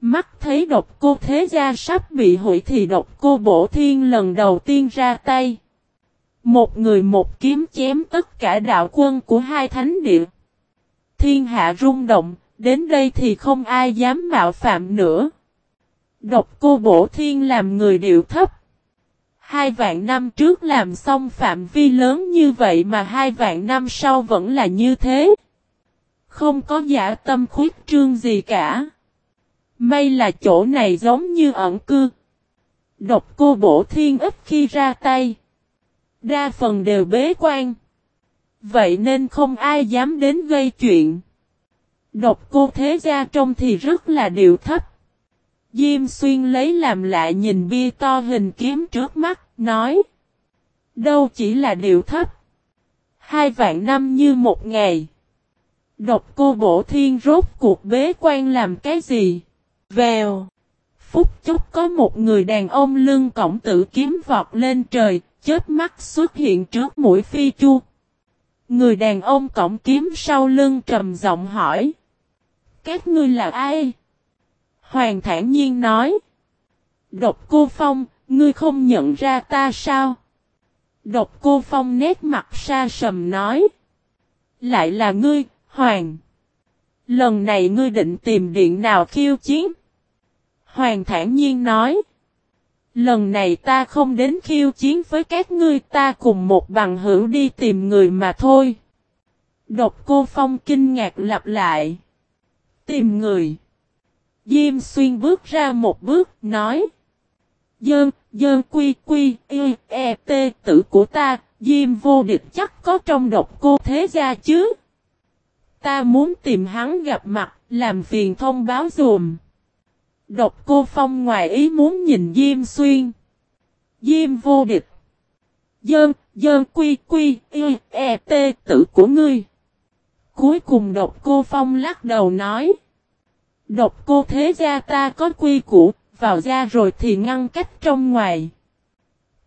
Mắt thấy độc cô thế gia sắp bị hủy thì độc cô bổ thiên lần đầu tiên ra tay. Một người một kiếm chém tất cả đạo quân của hai thánh điện. Thiên hạ rung động, đến đây thì không ai dám mạo phạm nữa. Độc cô bổ thiên làm người điệu thấp. Hai vạn năm trước làm xong phạm vi lớn như vậy mà hai vạn năm sau vẫn là như thế. Không có giả tâm khuyết trương gì cả. May là chỗ này giống như ẩn cư. Độc cô bổ thiên ít khi ra tay. Đa phần đều bế quan. Vậy nên không ai dám đến gây chuyện. Độc cô thế gia trông thì rất là điệu thấp. Diêm xuyên lấy làm lạ nhìn bia to hình kiếm trước mắt, nói. Đâu chỉ là điệu thấp. Hai vạn năm như một ngày. Độc cô bổ thiên rốt cuộc bế quan làm cái gì? Vèo. Phúc chốc có một người đàn ông lưng cổng tử kiếm vọt lên trời, chết mắt xuất hiện trước mũi phi chu. Người đàn ông cổng kiếm sau lưng trầm giọng hỏi. Các ngươi là ai? Hoàng thản nhiên nói. Độc cô Phong, ngươi không nhận ra ta sao? Độc cô Phong nét mặt xa sầm nói. Lại là ngươi, Hoàng. Lần này ngươi định tìm điện nào khiêu chiến? Hoàng thản nhiên nói. Lần này ta không đến khiêu chiến với các ngươi ta cùng một bằng hữu đi tìm người mà thôi. Độc cô Phong kinh ngạc lặp lại. Tìm người. Diêm xuyên bước ra một bước, nói. Dơn, dơn quy quy, y, e, t, tử của ta, Diêm vô địch chắc có trong độc cô thế gia chứ. Ta muốn tìm hắn gặp mặt, làm phiền thông báo dùm. Độc cô phong ngoài ý muốn nhìn Diêm xuyên. Diêm vô địch. Dơn, dơn quy quy, y, e, t, tử của ngươi. Cuối cùng độc cô phong lắc đầu nói. Độc cô thế gia ta có quy củ, vào ra rồi thì ngăn cách trong ngoài.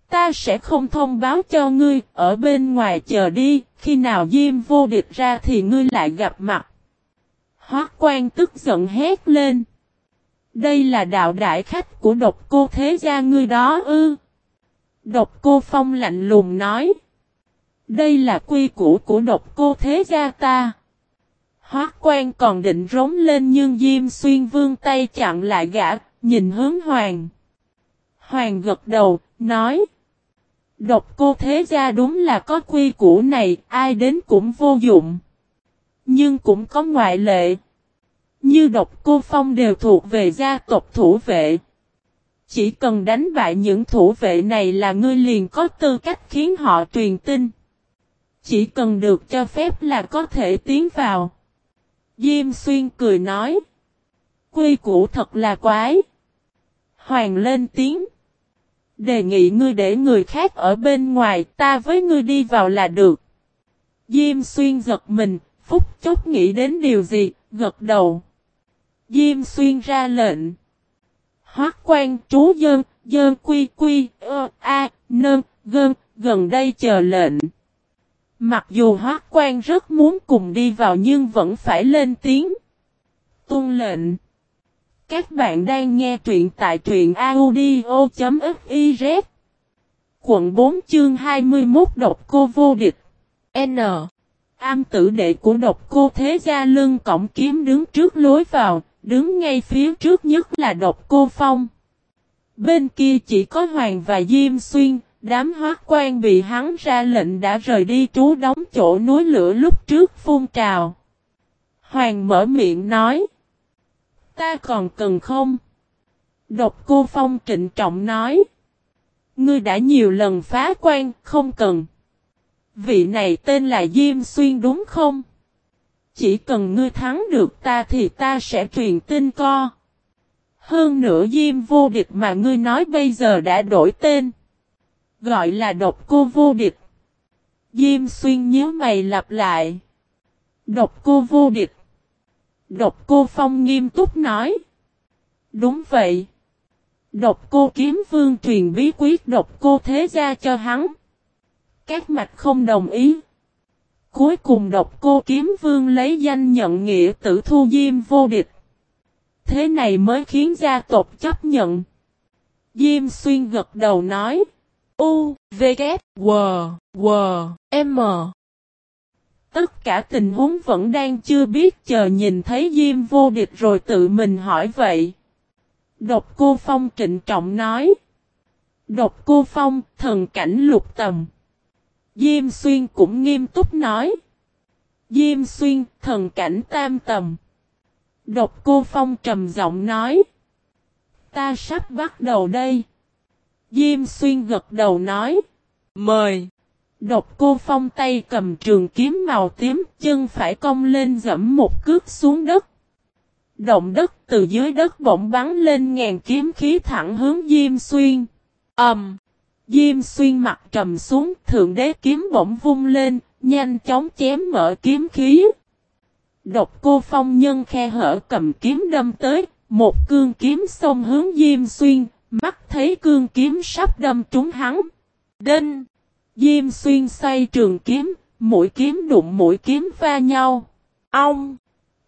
Ta sẽ không thông báo cho ngươi, ở bên ngoài chờ đi, khi nào Diêm vô địch ra thì ngươi lại gặp mặt. Hoác quan tức giận hét lên. Đây là đạo đại khách của độc cô thế gia ngươi đó ư. Độc cô phong lạnh lùng nói. Đây là quy củ của độc cô thế gia ta. hóa quan còn định rống lên nhưng Diêm Xuyên vương tay chặn lại gã, nhìn hướng Hoàng. Hoàng gật đầu, nói. Độc cô thế gia đúng là có quy củ này, ai đến cũng vô dụng. Nhưng cũng có ngoại lệ. Như độc cô phong đều thuộc về gia tộc thủ vệ. Chỉ cần đánh bại những thủ vệ này là ngươi liền có tư cách khiến họ truyền tin. Chỉ cần được cho phép là có thể tiến vào. Diêm xuyên cười nói. Quy củ thật là quái. Hoàng lên tiếng. Đề nghị ngươi để người khác ở bên ngoài ta với ngươi đi vào là được. Diêm xuyên giật mình, phúc chốc nghĩ đến điều gì, gật đầu. Diêm xuyên ra lệnh. Hoác quan trú dơn, dơn quy quy, ơ, a, nơn, gơn, gần đây chờ lệnh. Mặc dù hoác quan rất muốn cùng đi vào nhưng vẫn phải lên tiếng. Tôn lệnh. Các bạn đang nghe truyện tại truyện audio.fiz. Quận 4 chương 21 độc cô vô địch. N. Am tử đệ của độc cô thế gia lưng cổng kiếm đứng trước lối vào, đứng ngay phía trước nhất là độc cô phong. Bên kia chỉ có Hoàng và Diêm Xuyên, đám hoác quan bị hắn ra lệnh đã rời đi trú đóng chỗ núi lửa lúc trước phun trào. Hoàng mở miệng nói. Ta còn cần không? Độc cô Phong trịnh trọng nói. Ngươi đã nhiều lần phá quan, không cần. Vị này tên là Diêm Xuyên đúng không? Chỉ cần ngươi thắng được ta thì ta sẽ truyền tin co. Hơn nữa Diêm vô địch mà ngươi nói bây giờ đã đổi tên. Gọi là độc cô vô địch. Diêm Xuyên nhớ mày lặp lại. Độc cô vô địch. Độc cô Phong nghiêm túc nói. Đúng vậy. Độc cô kiếm vương truyền bí quyết độc cô thế gia cho hắn. Các mạch không đồng ý. Cuối cùng độc cô kiếm vương lấy danh nhận nghĩa tử thu diêm vô địch. Thế này mới khiến gia tộc chấp nhận. Diêm xuyên gật đầu nói. U, V, K, W, W, M. Tất cả tình huống vẫn đang chưa biết chờ nhìn thấy Diêm vô địch rồi tự mình hỏi vậy. Độc cô Phong trịnh trọng nói. Độc cô Phong, thần cảnh lục tầm. Diêm Xuyên cũng nghiêm túc nói. Diêm Xuyên, thần cảnh tam tầm. Độc cô Phong trầm giọng nói. Ta sắp bắt đầu đây. Diêm Xuyên gật đầu nói. Mời. Độc cô phong tay cầm trường kiếm màu tím, chân phải cong lên dẫm một cước xuống đất. Động đất từ dưới đất bỗng bắn lên ngàn kiếm khí thẳng hướng Diêm Xuyên. Ầm! Um, Diêm Xuyên mặt trầm xuống, thượng đế kiếm bỗng vung lên, nhanh chóng chém mở kiếm khí. Độc cô phong nhân khe hở cầm kiếm đâm tới, một cương kiếm xông hướng Diêm Xuyên, mắt thấy cương kiếm sắp đâm trúng hắn. Đinh! Diêm xuyên xoay trường kiếm, mũi kiếm đụng mũi kiếm va nhau. Ông!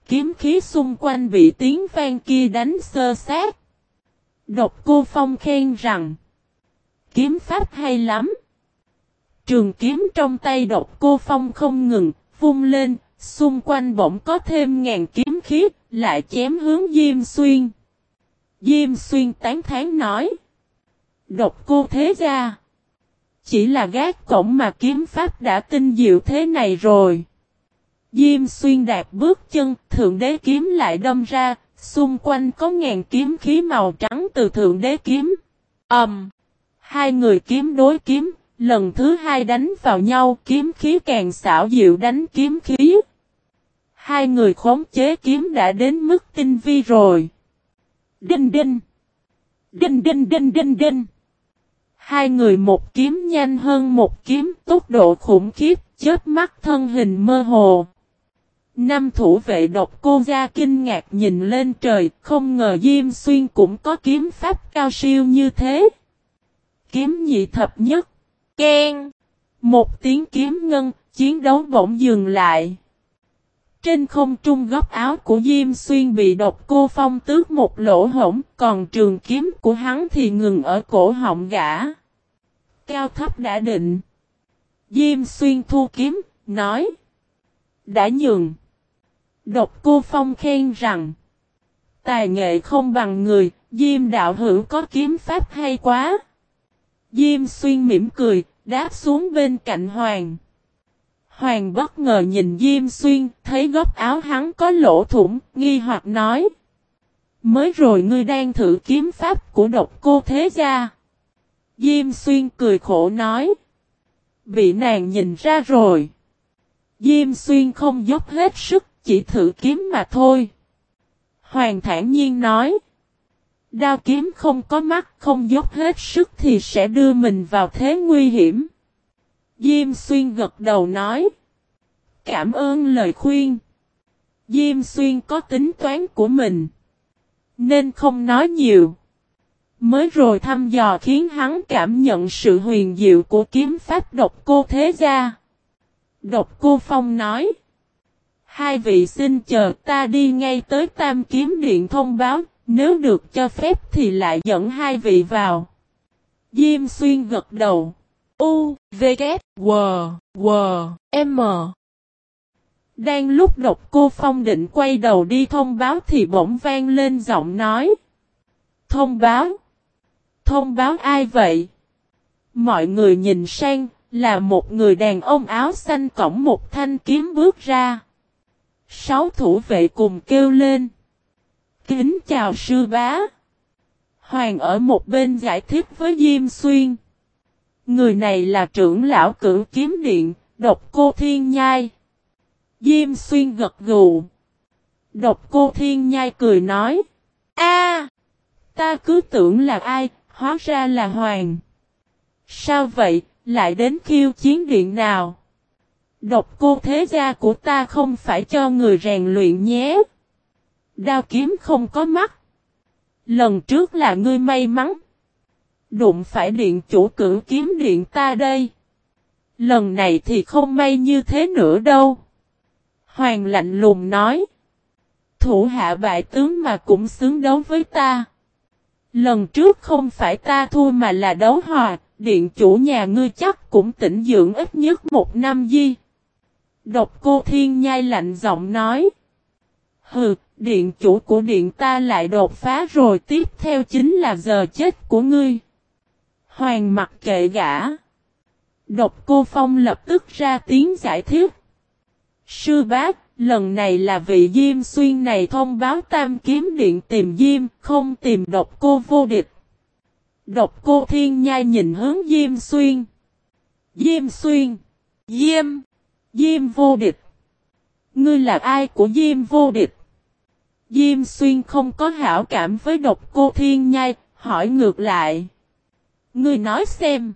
Kiếm khí xung quanh bị tiếng vang kia đánh sơ sát. Độc cô Phong khen rằng. Kiếm pháp hay lắm. Trường kiếm trong tay độc cô Phong không ngừng, vung lên, xung quanh bỗng có thêm ngàn kiếm khí, lại chém hướng Diêm Xuyên. Diêm Xuyên tán thán nói. Độc cô thế ra. Chỉ là gác cổng mà kiếm pháp đã tinh diệu thế này rồi. Diêm xuyên đạt bước chân, thượng đế kiếm lại đâm ra, xung quanh có ngàn kiếm khí màu trắng từ thượng đế kiếm. Ẩm! Um, hai người kiếm đối kiếm, lần thứ hai đánh vào nhau, kiếm khí càng xảo diệu đánh kiếm khí. Hai người khống chế kiếm đã đến mức tinh vi rồi. Đinh đinh! Đinh đinh đinh đinh đinh! Hai người một kiếm nhanh hơn một kiếm, tốc độ khủng khiếp, chết mắt thân hình mơ hồ. Năm thủ vệ độc cô gia kinh ngạc nhìn lên trời, không ngờ Diêm Xuyên cũng có kiếm pháp cao siêu như thế. Kiếm nhị thập nhất. Ken. Một tiếng kiếm ngân, chiến đấu bỗng dừng lại. Trên không trung góc áo của Diêm Xuyên bị độc cô phong tước một lỗ hổng, còn trường kiếm của hắn thì ngừng ở cổ họng gã. Cao thấp đã định. Diêm Xuyên thu kiếm, nói. Đã nhường. Độc cô phong khen rằng. Tài nghệ không bằng người, Diêm đạo hữu có kiếm pháp hay quá. Diêm Xuyên mỉm cười, đáp xuống bên cạnh Hoàng. Hoàng bất ngờ nhìn Diêm Xuyên, thấy góc áo hắn có lỗ thủng, nghi hoặc nói. Mới rồi ngươi đang thử kiếm pháp của độc cô thế gia. Diêm Xuyên cười khổ nói. Bị nàng nhìn ra rồi. Diêm Xuyên không dốc hết sức, chỉ thử kiếm mà thôi. Hoàng thản nhiên nói. Đao kiếm không có mắt, không dốc hết sức thì sẽ đưa mình vào thế nguy hiểm. Diêm Xuyên gật đầu nói. Cảm ơn lời khuyên. Diêm Xuyên có tính toán của mình. Nên không nói nhiều. Mới rồi thăm dò khiến hắn cảm nhận sự huyền diệu của kiếm pháp độc cô thế gia. Độc cô Phong nói. Hai vị xin chờ ta đi ngay tới Tam Kiếm Điện thông báo, nếu được cho phép thì lại dẫn hai vị vào. Diêm xuyên gật đầu. U, V, K, W, W, M. Đang lúc độc cô Phong định quay đầu đi thông báo thì bỗng vang lên giọng nói. Thông báo. Thông báo ai vậy? Mọi người nhìn sang, là một người đàn ông áo xanh cổng một thanh kiếm bước ra. Sáu thủ vệ cùng kêu lên. Kính chào sư bá. Hoàng ở một bên giải thích với Diêm Xuyên. Người này là trưởng lão cử kiếm điện, độc cô thiên nhai. Diêm Xuyên gật gù. Độc cô thiên nhai cười nói. a ta cứ tưởng là ai, hóa ra là Hoàng. Sao vậy, lại đến khiêu chiến điện nào? Độc cô thế gia của ta không phải cho người rèn luyện nhé. Đao kiếm không có mắt. Lần trước là ngươi may mắn. Đụng phải điện chủ cử kiếm điện ta đây. Lần này thì không may như thế nữa đâu. Hoàng lạnh lùng nói. Thủ hạ bại tướng mà cũng xứng đấu với ta. Lần trước không phải ta thua mà là đấu hòa, điện chủ nhà ngươi chắc cũng tỉnh dưỡng ít nhất một năm di. Độc cô thiên nhai lạnh giọng nói. Hừ, điện chủ của điện ta lại đột phá rồi tiếp theo chính là giờ chết của ngươi. Hoàng mặt kệ gã. Độc cô Phong lập tức ra tiếng giải thích. Sư bác, lần này là vị Diêm Xuyên này thông báo tam kiếm điện tìm Diêm, không tìm độc cô vô địch. Độc cô thiên nhai nhìn hướng Diêm Xuyên. Diêm Xuyên. Diêm. Diêm vô địch. Ngươi là ai của Diêm vô địch? Diêm xuyên không có hảo cảm với độc cô thiên nhai, hỏi ngược lại. Ngươi nói xem.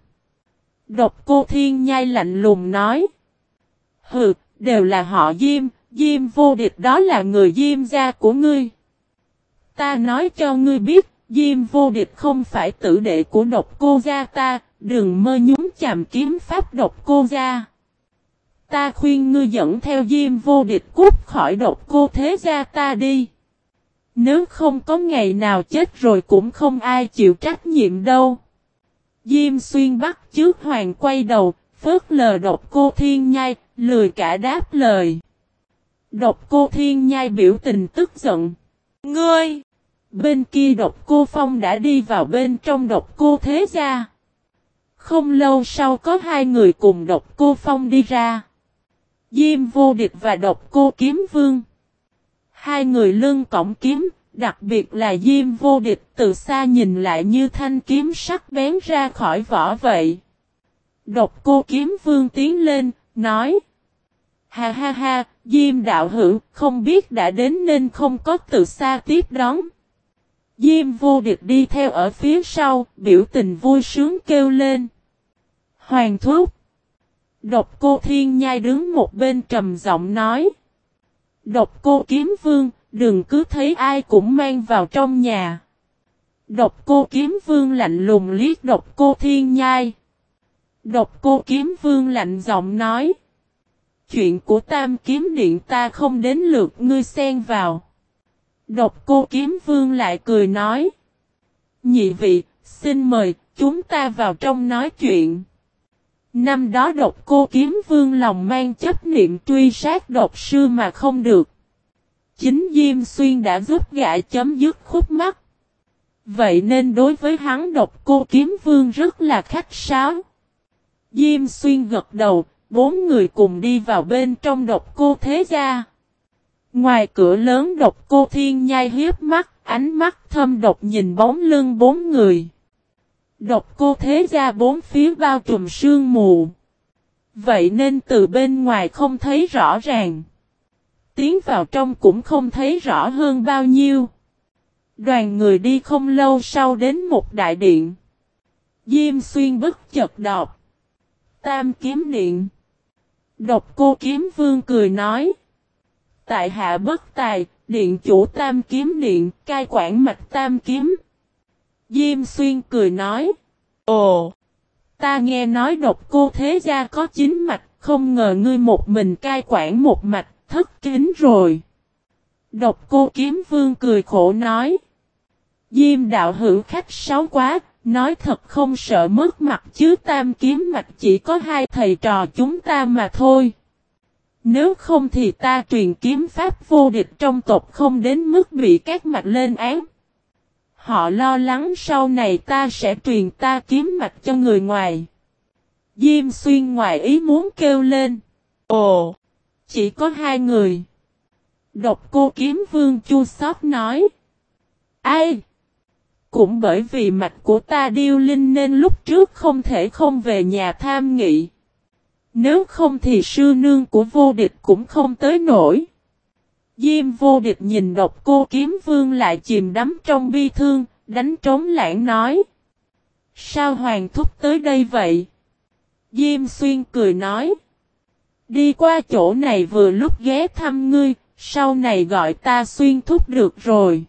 Độc cô thiên nhai lạnh lùng nói. Hừ, đều là họ Diêm, Diêm vô địch đó là người Diêm gia của ngươi. Ta nói cho ngươi biết, Diêm vô địch không phải tử đệ của độc cô gia ta, đừng mơ nhúng chàm kiếm pháp độc cô gia. Ta khuyên ngươi dẫn theo Diêm vô địch cút khỏi độc cô thế gia ta đi. Nếu không có ngày nào chết rồi cũng không ai chịu trách nhiệm đâu. Diêm xuyên bắt trước hoàng quay đầu, phớt lờ độc cô thiên nhai, lười cả đáp lời. Độc cô thiên nhai biểu tình tức giận. Ngươi! Bên kia độc cô phong đã đi vào bên trong độc cô thế gia. Không lâu sau có hai người cùng độc cô phong đi ra. Diêm vô địch và độc cô kiếm vương. Hai người lưng cổng kiếm, đặc biệt là Diêm vô địch từ xa nhìn lại như thanh kiếm sắc bén ra khỏi vỏ vậy. Độc cô kiếm vương tiến lên, nói. Ha ha ha, Diêm đạo hữu, không biết đã đến nên không có từ xa tiếp đón. Diêm vô địch đi theo ở phía sau, biểu tình vui sướng kêu lên. Hoàng thúc. Độc cô thiên nhai đứng một bên trầm giọng nói. Độc cô kiếm vương, đừng cứ thấy ai cũng mang vào trong nhà. Độc cô kiếm vương lạnh lùng liếc độc cô thiên nhai. Độc cô kiếm vương lạnh giọng nói. Chuyện của tam kiếm điện ta không đến lượt ngươi xen vào. Độc cô kiếm vương lại cười nói. Nhị vị, xin mời, chúng ta vào trong nói chuyện. Năm đó độc cô kiếm vương lòng mang chấp niệm truy sát độc sư mà không được. Chính Diêm Xuyên đã giúp gã chấm dứt khúc mắt. Vậy nên đối với hắn độc cô kiếm vương rất là khách sáo. Diêm xuyên gật đầu, bốn người cùng đi vào bên trong độc cô thế gia. Ngoài cửa lớn độc cô thiên nhai hiếp mắt, ánh mắt thâm độc nhìn bóng lưng bốn người. Độc cô thế ra bốn phía bao trùm sương mù. Vậy nên từ bên ngoài không thấy rõ ràng. Tiến vào trong cũng không thấy rõ hơn bao nhiêu. Đoàn người đi không lâu sau đến một đại điện. Diêm xuyên bức chật đọc. Tam kiếm điện. Độc cô kiếm vương cười nói. Tại hạ bất tài, điện chủ tam kiếm điện, cai quản mạch tam kiếm. Diêm xuyên cười nói. Ồ! Ta nghe nói độc cô thế gia có chính mạch, không ngờ ngươi một mình cai quản một mạch, thất kính rồi. Độc cô kiếm vương cười khổ nói. Diêm đạo hữu khách sáo quá, nói thật không sợ mất mặt chứ tam kiếm mạch chỉ có hai thầy trò chúng ta mà thôi. Nếu không thì ta truyền kiếm pháp vô địch trong tộc không đến mức bị các mạch lên án. Họ lo lắng sau này ta sẽ truyền ta kiếm mạch cho người ngoài. Diêm xuyên ngoài ý muốn kêu lên. Ồ! Chỉ có hai người. Độc cô kiếm vương chu sót nói. Ai? Cũng bởi vì mạch của ta điêu linh nên lúc trước không thể không về nhà tham nghị. Nếu không thì sư nương của vô địch cũng không tới nổi. Diêm vô địch nhìn độc cô kiếm vương lại chìm đắm trong bi thương, đánh trống lãng nói. Sao hoàng thúc tới đây vậy? Diêm xuyên cười nói. Đi qua chỗ này vừa lúc ghé thăm ngươi, sau này gọi ta xuyên thúc được rồi.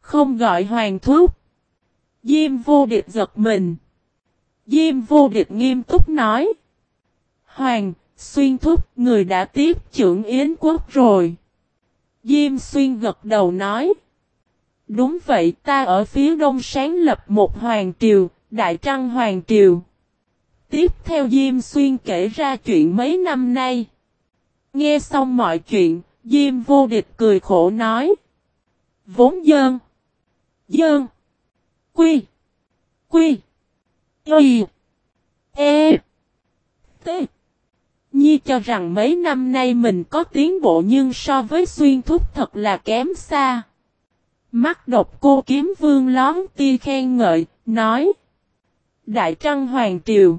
Không gọi hoàng thúc. Diêm vô địch giật mình. Diêm vô địch nghiêm túc nói. Hoàng, xuyên thúc, người đã tiếp trưởng Yến quốc rồi. Diêm xuyên gật đầu nói. Đúng vậy ta ở phía đông sáng lập một hoàng triều, Đại Trăng Hoàng Triều. Tiếp theo Diêm Xuyên kể ra chuyện mấy năm nay. Nghe xong mọi chuyện, Diêm vô địch cười khổ nói. Vốn dơn. Dơn. Quy. Quy. Y. E. T. Nhi cho rằng mấy năm nay mình có tiến bộ nhưng so với xuyên thúc thật là kém xa. Mắt độc cô kiếm vương lón ti khen ngợi, nói. Đại Trăng Hoàng Triều.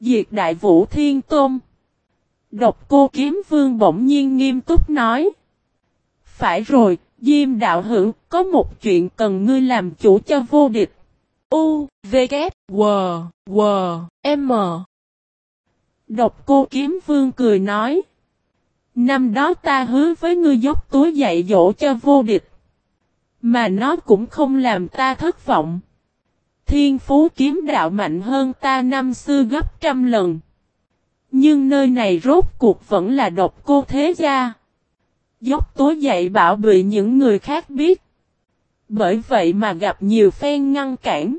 Diệt Đại Vũ Thiên Tôn. Độc cô kiếm vương bỗng nhiên nghiêm túc nói. Phải rồi, Diêm đạo hữu, có một chuyện cần ngươi làm chủ cho vô địch. U, V, K, W, W, M. Độc cô kiếm vương cười nói. Năm đó ta hứa với ngươi dốc túi dạy dỗ cho vô địch. Mà nó cũng không làm ta thất vọng. Thiên phú kiếm đạo mạnh hơn ta năm xưa gấp trăm lần. Nhưng nơi này rốt cuộc vẫn là độc cô thế gia. Dốc tối dạy bảo bị những người khác biết. Bởi vậy mà gặp nhiều phen ngăn cản.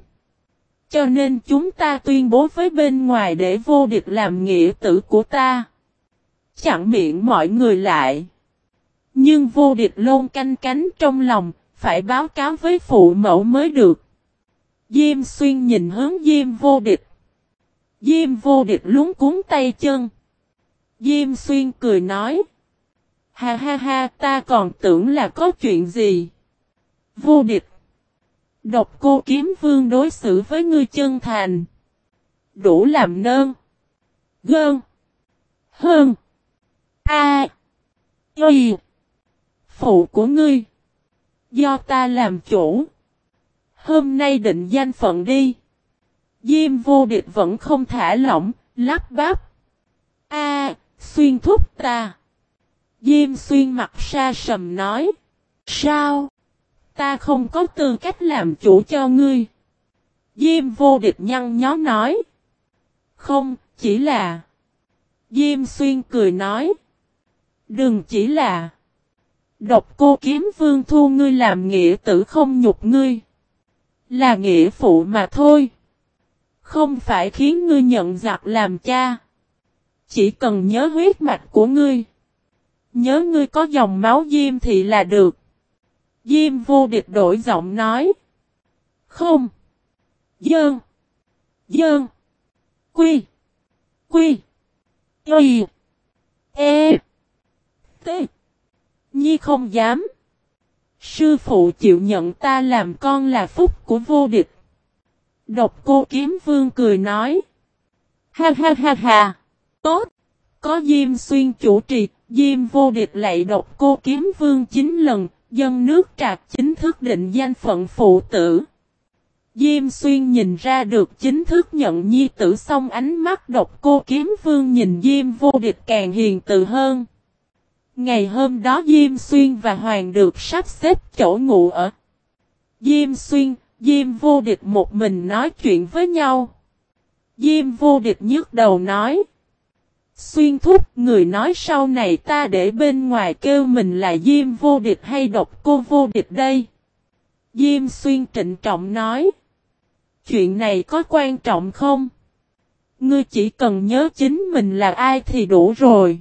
Cho nên chúng ta tuyên bố với bên ngoài để vô địch làm nghĩa tử của ta. Chẳng miệng mọi người lại. Nhưng vô địch lôn canh cánh trong lòng, phải báo cáo với phụ mẫu mới được. Diêm xuyên nhìn hướng Diêm vô địch. Diêm vô địch lúng cuốn tay chân. Diêm xuyên cười nói. Ha ha ha ta còn tưởng là có chuyện gì. Vô địch. Độc cô kiếm vương đối xử với ngươi chân thành. Đủ làm nơn. Gơn. Hơn. A. Y. Phụ của ngươi. Do ta làm chủ. Hôm nay định danh phận đi. Diêm vô địch vẫn không thả lỏng, lắp bắp. A, xuyên thúc ta. Diêm xuyên mặt xa sầm nói. Sao? Ta không có tư cách làm chủ cho ngươi. Diêm vô địch nhăn nhó nói. Không, chỉ là. Diêm xuyên cười nói. Đừng chỉ là. Độc cô kiếm vương thu ngươi làm nghĩa tử không nhục ngươi. Là nghĩa phụ mà thôi. Không phải khiến ngươi nhận giặc làm cha. Chỉ cần nhớ huyết mạch của ngươi. Nhớ ngươi có dòng máu diêm thì là được. Diêm vô địch đổi giọng nói. Không. Dơn. Dơn. Quy. Quy. Y. E. T. Nhi không dám. Sư phụ chịu nhận ta làm con là phúc của vô địch. Độc cô kiếm vương cười nói. Ha ha ha ha. Tốt. Có Diêm Xuyên chủ trì, Diêm vô địch lại độc cô kiếm vương 9 lần, dân nước trạc chính thức định danh phận phụ tử. Diêm Xuyên nhìn ra được chính thức nhận nhi tử xong ánh mắt độc cô kiếm vương nhìn Diêm vô địch càng hiền từ hơn. Ngày hôm đó Diêm Xuyên và Hoàng được sắp xếp chỗ ngủ ở. Diêm Xuyên, Diêm vô địch một mình nói chuyện với nhau. Diêm vô địch nhức đầu nói. Xuyên thúc, người nói sau này ta để bên ngoài kêu mình là Diêm vô địch hay độc cô vô địch đây. Diêm xuyên trịnh trọng nói. Chuyện này có quan trọng không? Ngươi chỉ cần nhớ chính mình là ai thì đủ rồi.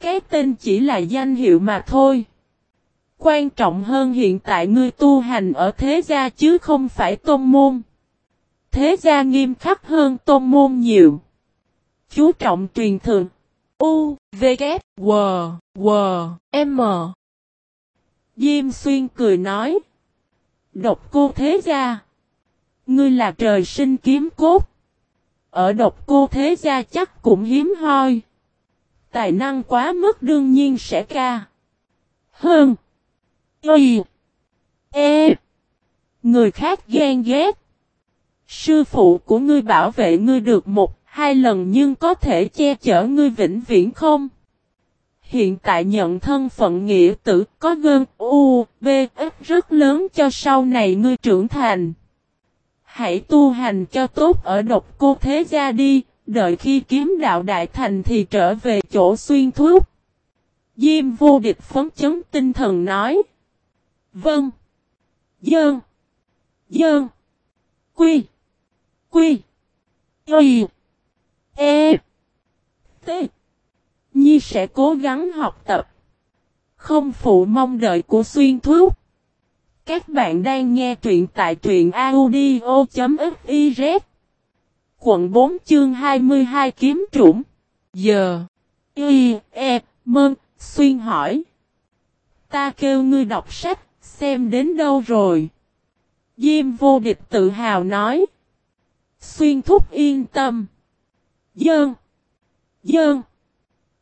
Cái tên chỉ là danh hiệu mà thôi. Quan trọng hơn hiện tại ngươi tu hành ở thế gia chứ không phải tôn môn. Thế gia nghiêm khắc hơn tôn môn nhiều. Chú trọng truyền thừa. U, V, K, W, W, M. Diêm xuyên cười nói. Độc cô thế gia. Ngươi là trời sinh kiếm cốt. Ở độc cô thế gia chắc cũng hiếm hoi. Tài năng quá mức đương nhiên sẽ ca. Hơn. Y. E. Người khác ghen ghét. Sư phụ của ngươi bảo vệ ngươi được một, hai lần nhưng có thể che chở ngươi vĩnh viễn không? Hiện tại nhận thân phận nghĩa tử có gơn U, B, F rất lớn cho sau này ngươi trưởng thành. Hãy tu hành cho tốt ở độc cô thế gia đi, đợi khi kiếm đạo đại thành thì trở về chỗ xuyên thuốc. Diêm vô địch phấn chấn tinh thần nói. Vâng. Dơn. Dơn. Quy. Quy. quy E. T. Nhi sẽ cố gắng học tập. Không phụ mong đợi của xuyên thuốc. Các bạn đang nghe truyện tại truyện audio.fiz Quận 4 chương 22 kiếm trũng. Giờ. Y. E. Mơn. Xuyên hỏi. Ta kêu ngươi đọc sách, xem đến đâu rồi. Diêm vô địch tự hào nói. Xuyên thúc yên tâm. Dơn. Dơn.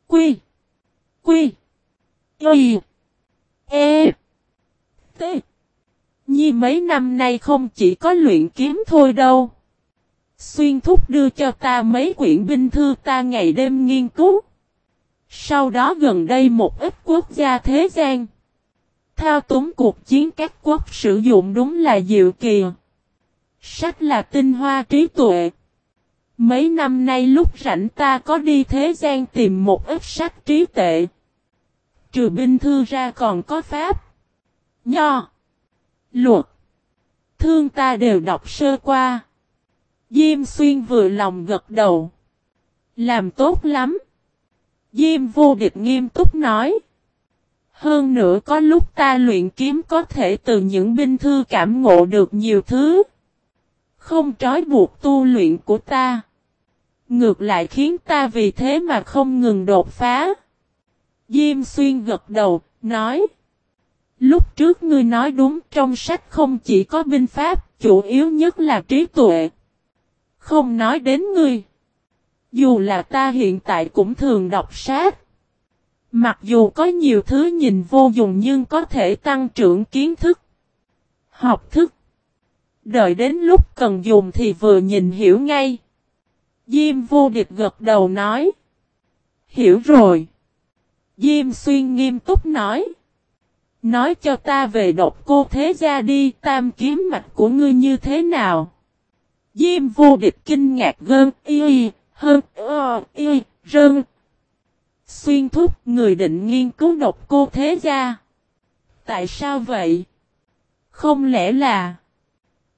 Quy. Quy. Y. E. T. Nhi mấy năm nay không chỉ có luyện kiếm thôi đâu. Xuyên thúc đưa cho ta mấy quyển binh thư ta ngày đêm nghiên cứu. Sau đó gần đây một ít quốc gia thế gian. Thao túng cuộc chiến các quốc sử dụng đúng là diệu kỳ. Sách là tinh hoa trí tuệ. Mấy năm nay lúc rảnh ta có đi thế gian tìm một ít sách trí tệ. Trừ binh thư ra còn có pháp. Nho. Luật. Thương ta đều đọc sơ qua. Diêm xuyên vừa lòng gật đầu. Làm tốt lắm. Diêm vô địch nghiêm túc nói. Hơn nữa có lúc ta luyện kiếm có thể từ những binh thư cảm ngộ được nhiều thứ. Không trói buộc tu luyện của ta. Ngược lại khiến ta vì thế mà không ngừng đột phá. Diêm xuyên gật đầu, nói. Lúc trước ngươi nói đúng trong sách không chỉ có binh pháp, chủ yếu nhất là trí tuệ. Không nói đến ngươi. Dù là ta hiện tại cũng thường đọc sách. Mặc dù có nhiều thứ nhìn vô dụng nhưng có thể tăng trưởng kiến thức. Học thức. Đợi đến lúc cần dùng thì vừa nhìn hiểu ngay. Diêm vô địch gật đầu nói. Hiểu rồi. Diêm xuyên nghiêm túc nói. Nói cho ta về độc cô thế gia đi tam kiếm mạch của ngươi như thế nào. Diêm vô địch kinh ngạc gơn y y hơn ơ y rơn. Xuyên thúc người định nghiên cứu độc cô thế gia. Tại sao vậy? Không lẽ là...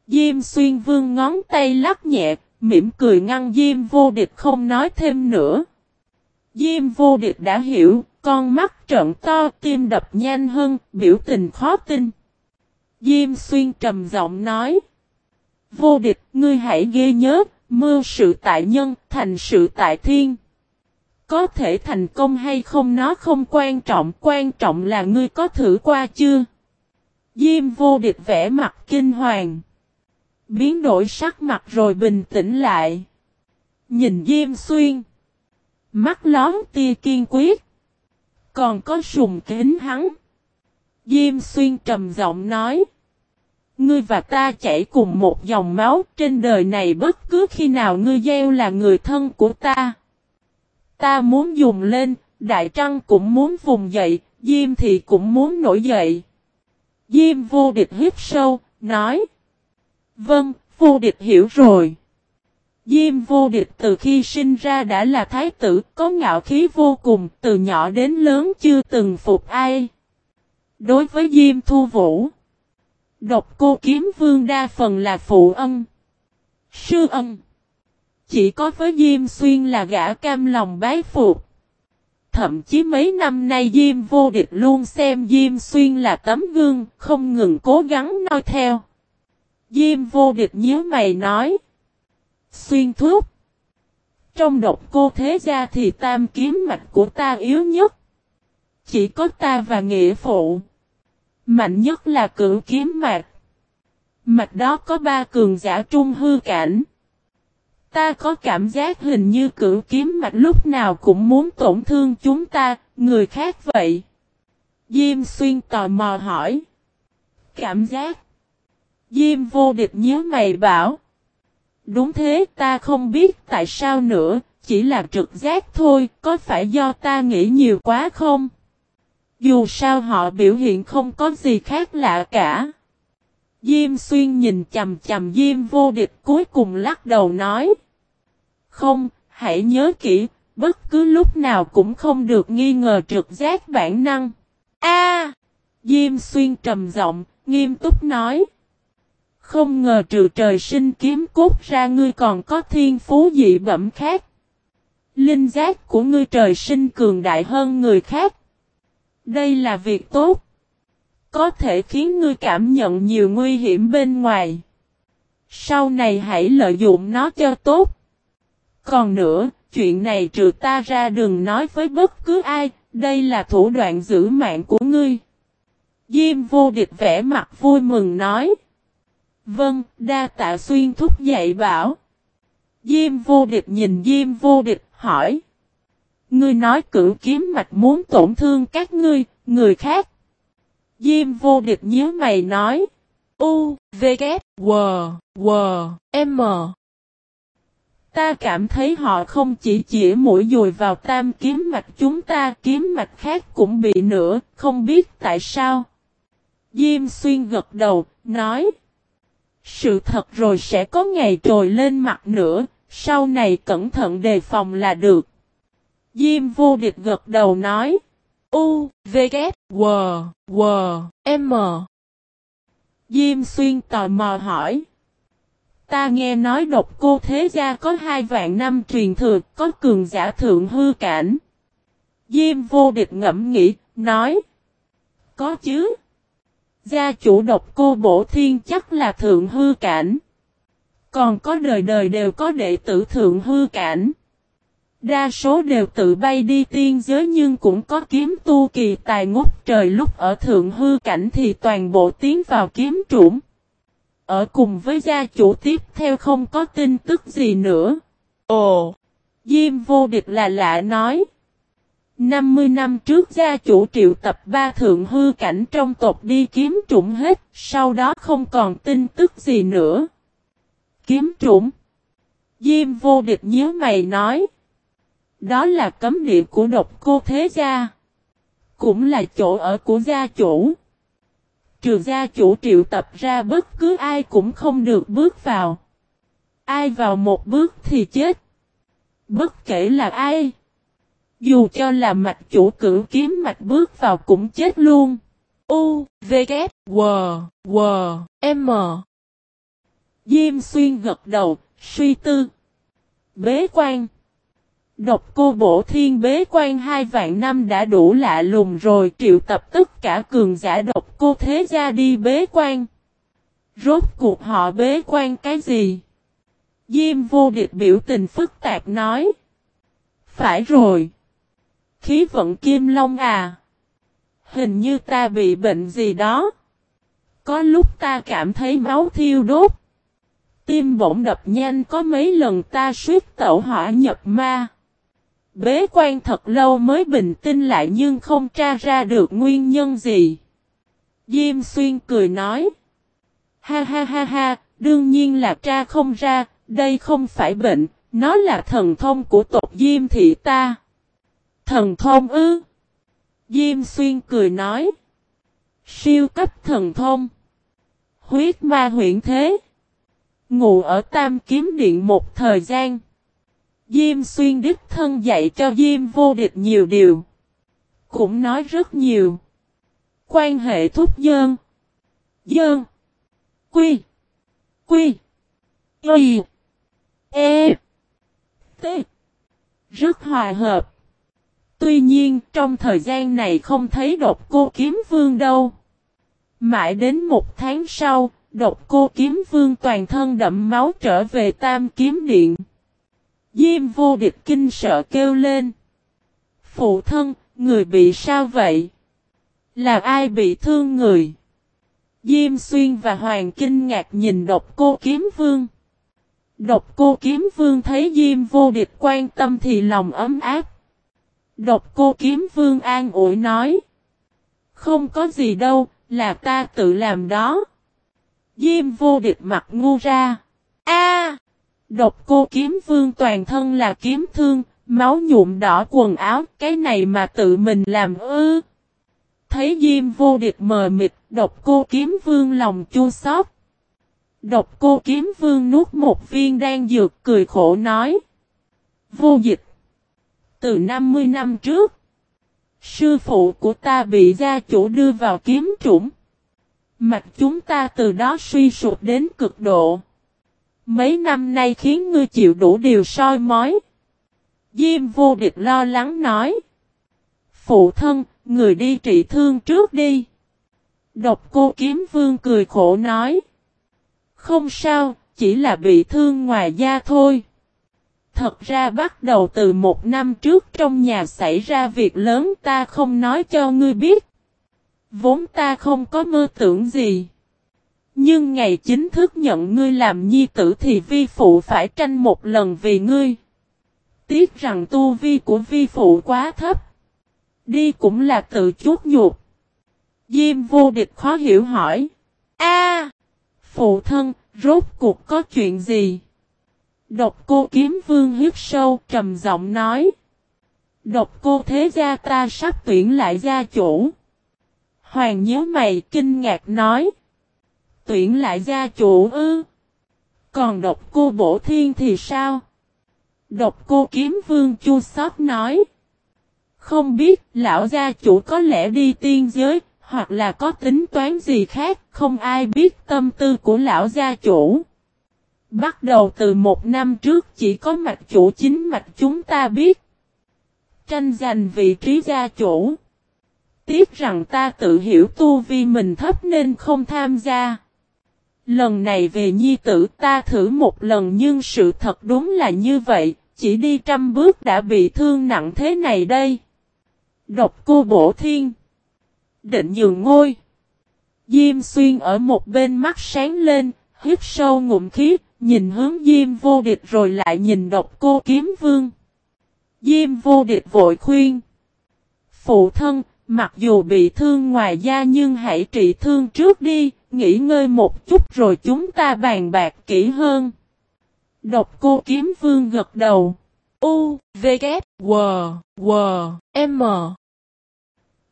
Diêm xuyên vương ngón tay lắc nhẹ, mỉm cười ngăn Diêm vô địch không nói thêm nữa. Diêm vô địch đã hiểu, con mắt trợn to tim đập nhanh hơn, biểu tình khó tin. Diêm xuyên trầm giọng nói. Vô địch, ngươi hãy ghê nhớ, mưa sự tại nhân, thành sự tại thiên. Có thể thành công hay không nó không quan trọng, quan trọng là ngươi có thử qua chưa? Diêm vô địch vẽ mặt kinh hoàng. Biến đổi sắc mặt rồi bình tĩnh lại. Nhìn Diêm xuyên. Mắt lón tia kiên quyết. Còn có sùng kính hắn. Diêm xuyên trầm giọng nói. Ngươi và ta chảy cùng một dòng máu trên đời này bất cứ khi nào ngươi gieo là người thân của ta. Ta muốn dùng lên, Đại Trăng cũng muốn vùng dậy, Diêm thì cũng muốn nổi dậy. Diêm vô địch hít sâu, nói. Vâng, vô địch hiểu rồi. Diêm vô địch từ khi sinh ra đã là thái tử, có ngạo khí vô cùng, từ nhỏ đến lớn chưa từng phục ai. Đối với Diêm Thu Vũ, độc cô kiếm vương đa phần là phụ ân, sư ân. Chỉ có với Diêm Xuyên là gã cam lòng bái phục. Thậm chí mấy năm nay Diêm vô địch luôn xem Diêm Xuyên là tấm gương, không ngừng cố gắng noi theo. Diêm vô địch nhớ mày nói. Xuyên thuốc. Trong độc cô thế gia thì tam kiếm mạch của ta yếu nhất. Chỉ có ta và nghĩa phụ. Mạnh nhất là cử kiếm mạch. Mạch đó có ba cường giả trung hư cảnh. Ta có cảm giác hình như cử kiếm mạch lúc nào cũng muốn tổn thương chúng ta, người khác vậy. Diêm xuyên tò mò hỏi. Cảm giác. Diêm vô địch nhớ mày bảo. Đúng thế ta không biết tại sao nữa, chỉ là trực giác thôi, có phải do ta nghĩ nhiều quá không? Dù sao họ biểu hiện không có gì khác lạ cả. Diêm xuyên nhìn chầm chầm Diêm vô địch cuối cùng lắc đầu nói. Không, hãy nhớ kỹ, bất cứ lúc nào cũng không được nghi ngờ trực giác bản năng. A! Diêm xuyên trầm giọng, nghiêm túc nói. Không ngờ trừ trời sinh kiếm cốt ra ngươi còn có thiên phú dị bẩm khác. Linh giác của ngươi trời sinh cường đại hơn người khác. Đây là việc tốt. Có thể khiến ngươi cảm nhận nhiều nguy hiểm bên ngoài. Sau này hãy lợi dụng nó cho tốt. Còn nữa, chuyện này trừ ta ra đừng nói với bất cứ ai, đây là thủ đoạn giữ mạng của ngươi. Diêm vô địch vẽ mặt vui mừng nói. Vâng, đa tạ xuyên thúc dạy bảo. Diêm vô địch nhìn Diêm vô địch hỏi. Ngươi nói cử kiếm mạch muốn tổn thương các ngươi, người khác. Diêm vô địch nhớ mày nói. U, V, K, W, W, M. Ta cảm thấy họ không chỉ chỉ mũi dùi vào tam kiếm mạch chúng ta kiếm mạch khác cũng bị nữa, không biết tại sao. Diêm xuyên gật đầu, nói. Sự thật rồi sẽ có ngày trồi lên mặt nữa, sau này cẩn thận đề phòng là được. Diêm vô địch gật đầu nói. U, V, K, W, W, M. Diêm xuyên tò mò hỏi. Ta nghe nói độc cô thế gia có hai vạn năm truyền thừa, có cường giả thượng hư cảnh. Diêm vô địch ngẫm nghĩ, nói. Có chứ. Gia chủ độc cô bổ thiên chắc là thượng hư cảnh. Còn có đời đời đều có đệ tử thượng hư cảnh. Đa số đều tự bay đi tiên giới nhưng cũng có kiếm tu kỳ tài ngút trời lúc ở thượng hư cảnh thì toàn bộ tiến vào kiếm trũng. Ở cùng với gia chủ tiếp theo không có tin tức gì nữa. Ồ! Diêm vô địch là lạ nói. 50 năm trước gia chủ triệu tập ba thượng hư cảnh trong tộc đi kiếm trụng hết, sau đó không còn tin tức gì nữa. Kiếm trụng. Diêm vô địch nhớ mày nói. Đó là cấm địa của độc cô thế gia. Cũng là chỗ ở của gia chủ. Trừ gia chủ triệu tập ra bất cứ ai cũng không được bước vào. Ai vào một bước thì chết. Bất kể là ai. Dù cho là mạch chủ cử kiếm mạch bước vào cũng chết luôn. U, V, K, W, W, M. Diêm xuyên gật đầu, suy tư. Bế quan. Độc cô bổ thiên bế quan hai vạn năm đã đủ lạ lùng rồi triệu tập tất cả cường giả độc cô thế gia đi bế quan. Rốt cuộc họ bế quan cái gì? Diêm vô địch biểu tình phức tạp nói. Phải rồi. Khí vận kim long à. Hình như ta bị bệnh gì đó. Có lúc ta cảm thấy máu thiêu đốt. Tim bỗng đập nhanh có mấy lần ta suýt tẩu hỏa nhập ma. Bế quan thật lâu mới bình tinh lại nhưng không tra ra được nguyên nhân gì. Diêm xuyên cười nói. Ha ha ha ha, đương nhiên là tra không ra, đây không phải bệnh, nó là thần thông của tộc Diêm thị ta. Thần thông ư? Diêm xuyên cười nói. Siêu cấp thần thông. Huyết ma huyện thế. Ngủ ở Tam Kiếm Điện một thời gian. Diêm xuyên đích thân dạy cho Diêm vô địch nhiều điều. Cũng nói rất nhiều. Quan hệ thúc dơn. Dơn. Quy. Quy. Y. E. T. Rất hòa hợp. Tuy nhiên trong thời gian này không thấy độc cô kiếm vương đâu. Mãi đến một tháng sau, độc cô kiếm vương toàn thân đậm máu trở về tam kiếm điện. Diêm vô địch kinh sợ kêu lên. Phụ thân, người bị sao vậy? Là ai bị thương người? Diêm xuyên và Hoàng kinh ngạc nhìn độc cô kiếm vương. Độc cô kiếm vương thấy Diêm vô địch quan tâm thì lòng ấm áp. Độc cô kiếm vương an ủi nói. Không có gì đâu, là ta tự làm đó. Diêm vô địch mặt ngu ra. A! độc cô kiếm vương toàn thân là kiếm thương, máu nhuộm đỏ quần áo, cái này mà tự mình làm ư. Thấy Diêm vô địch mờ mịt, độc cô kiếm vương lòng chua xót. Độc cô kiếm vương nuốt một viên đan dược cười khổ nói. Vô dịch. Từ 50 năm trước, sư phụ của ta bị gia chủ đưa vào kiếm trũng. Mặt chúng ta từ đó suy sụp đến cực độ. Mấy năm nay khiến ngươi chịu đủ điều soi mói. Diêm vô địch lo lắng nói. Phụ thân, người đi trị thương trước đi. Độc cô kiếm vương cười khổ nói. Không sao, chỉ là bị thương ngoài da thôi. Thật ra bắt đầu từ một năm trước trong nhà xảy ra việc lớn ta không nói cho ngươi biết. Vốn ta không có mơ tưởng gì. Nhưng ngày chính thức nhận ngươi làm nhi tử thì vi phụ phải tranh một lần vì ngươi. Tiếc rằng tu vi của vi phụ quá thấp. Đi cũng là tự chút nhục. Diêm vô địch khó hiểu hỏi. A, Phụ thân, rốt cuộc có chuyện gì? Độc cô kiếm vương hiếp sâu trầm giọng nói. Độc cô thế gia ta sắp tuyển lại gia chủ. Hoàng nhớ mày kinh ngạc nói. Tuyển lại gia chủ ư. Còn độc cô bổ thiên thì sao? Độc cô kiếm vương chua xót nói. Không biết lão gia chủ có lẽ đi tiên giới, hoặc là có tính toán gì khác, không ai biết tâm tư của lão gia chủ. Bắt đầu từ một năm trước chỉ có mạch chủ chính mạch chúng ta biết. Tranh giành vị trí gia chủ. Tiếc rằng ta tự hiểu tu vi mình thấp nên không tham gia. Lần này về nhi tử ta thử một lần nhưng sự thật đúng là như vậy, chỉ đi trăm bước đã bị thương nặng thế này đây. Độc cô bổ thiên. Định nhường ngôi. Diêm xuyên ở một bên mắt sáng lên, hít sâu ngụm khí, nhìn hướng Diêm vô địch rồi lại nhìn độc cô kiếm vương. Diêm vô địch vội khuyên. Phụ thân, mặc dù bị thương ngoài da nhưng hãy trị thương trước đi, nghỉ ngơi một chút rồi chúng ta bàn bạc kỹ hơn. Độc cô kiếm vương gật đầu. U, V, K, W, W, M.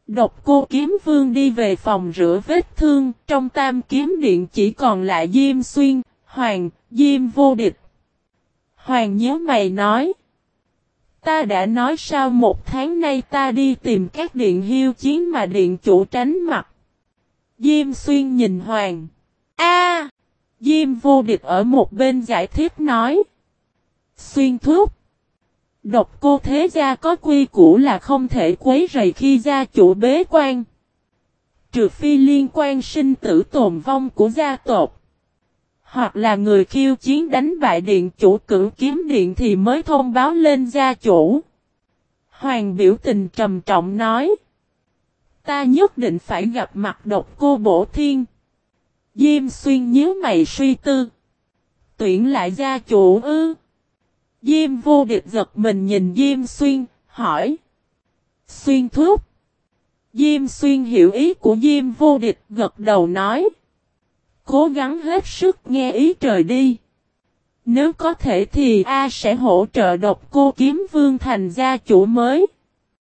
Độc cô kiếm vương đi về phòng rửa vết thương, trong tam kiếm điện chỉ còn lại Diêm Xuyên, Hoàng, Diêm vô địch. Hoàng nhớ mày nói. Ta đã nói sao một tháng nay ta đi tìm các điện hiêu chiến mà điện chủ tránh mặt. Diêm xuyên nhìn Hoàng. A, Diêm vô địch ở một bên giải thích nói. Xuyên thuốc. Độc cô thế gia có quy củ là không thể quấy rầy khi gia chủ bế quan. Trừ phi liên quan sinh tử tồn vong của gia tộc. Hoặc là người khiêu chiến đánh bại điện chủ cử kiếm điện thì mới thông báo lên gia chủ. Hoàng biểu tình trầm trọng nói. Ta nhất định phải gặp mặt độc cô bổ thiên. Diêm xuyên nhíu mày suy tư. Tuyển lại gia chủ ư. Diêm vô địch giật mình nhìn Diêm xuyên, hỏi. Xuyên thúc. Diêm xuyên hiểu ý của Diêm vô địch gật đầu nói. Cố gắng hết sức nghe ý trời đi. Nếu có thể thì A sẽ hỗ trợ độc cô kiếm vương thành gia chủ mới.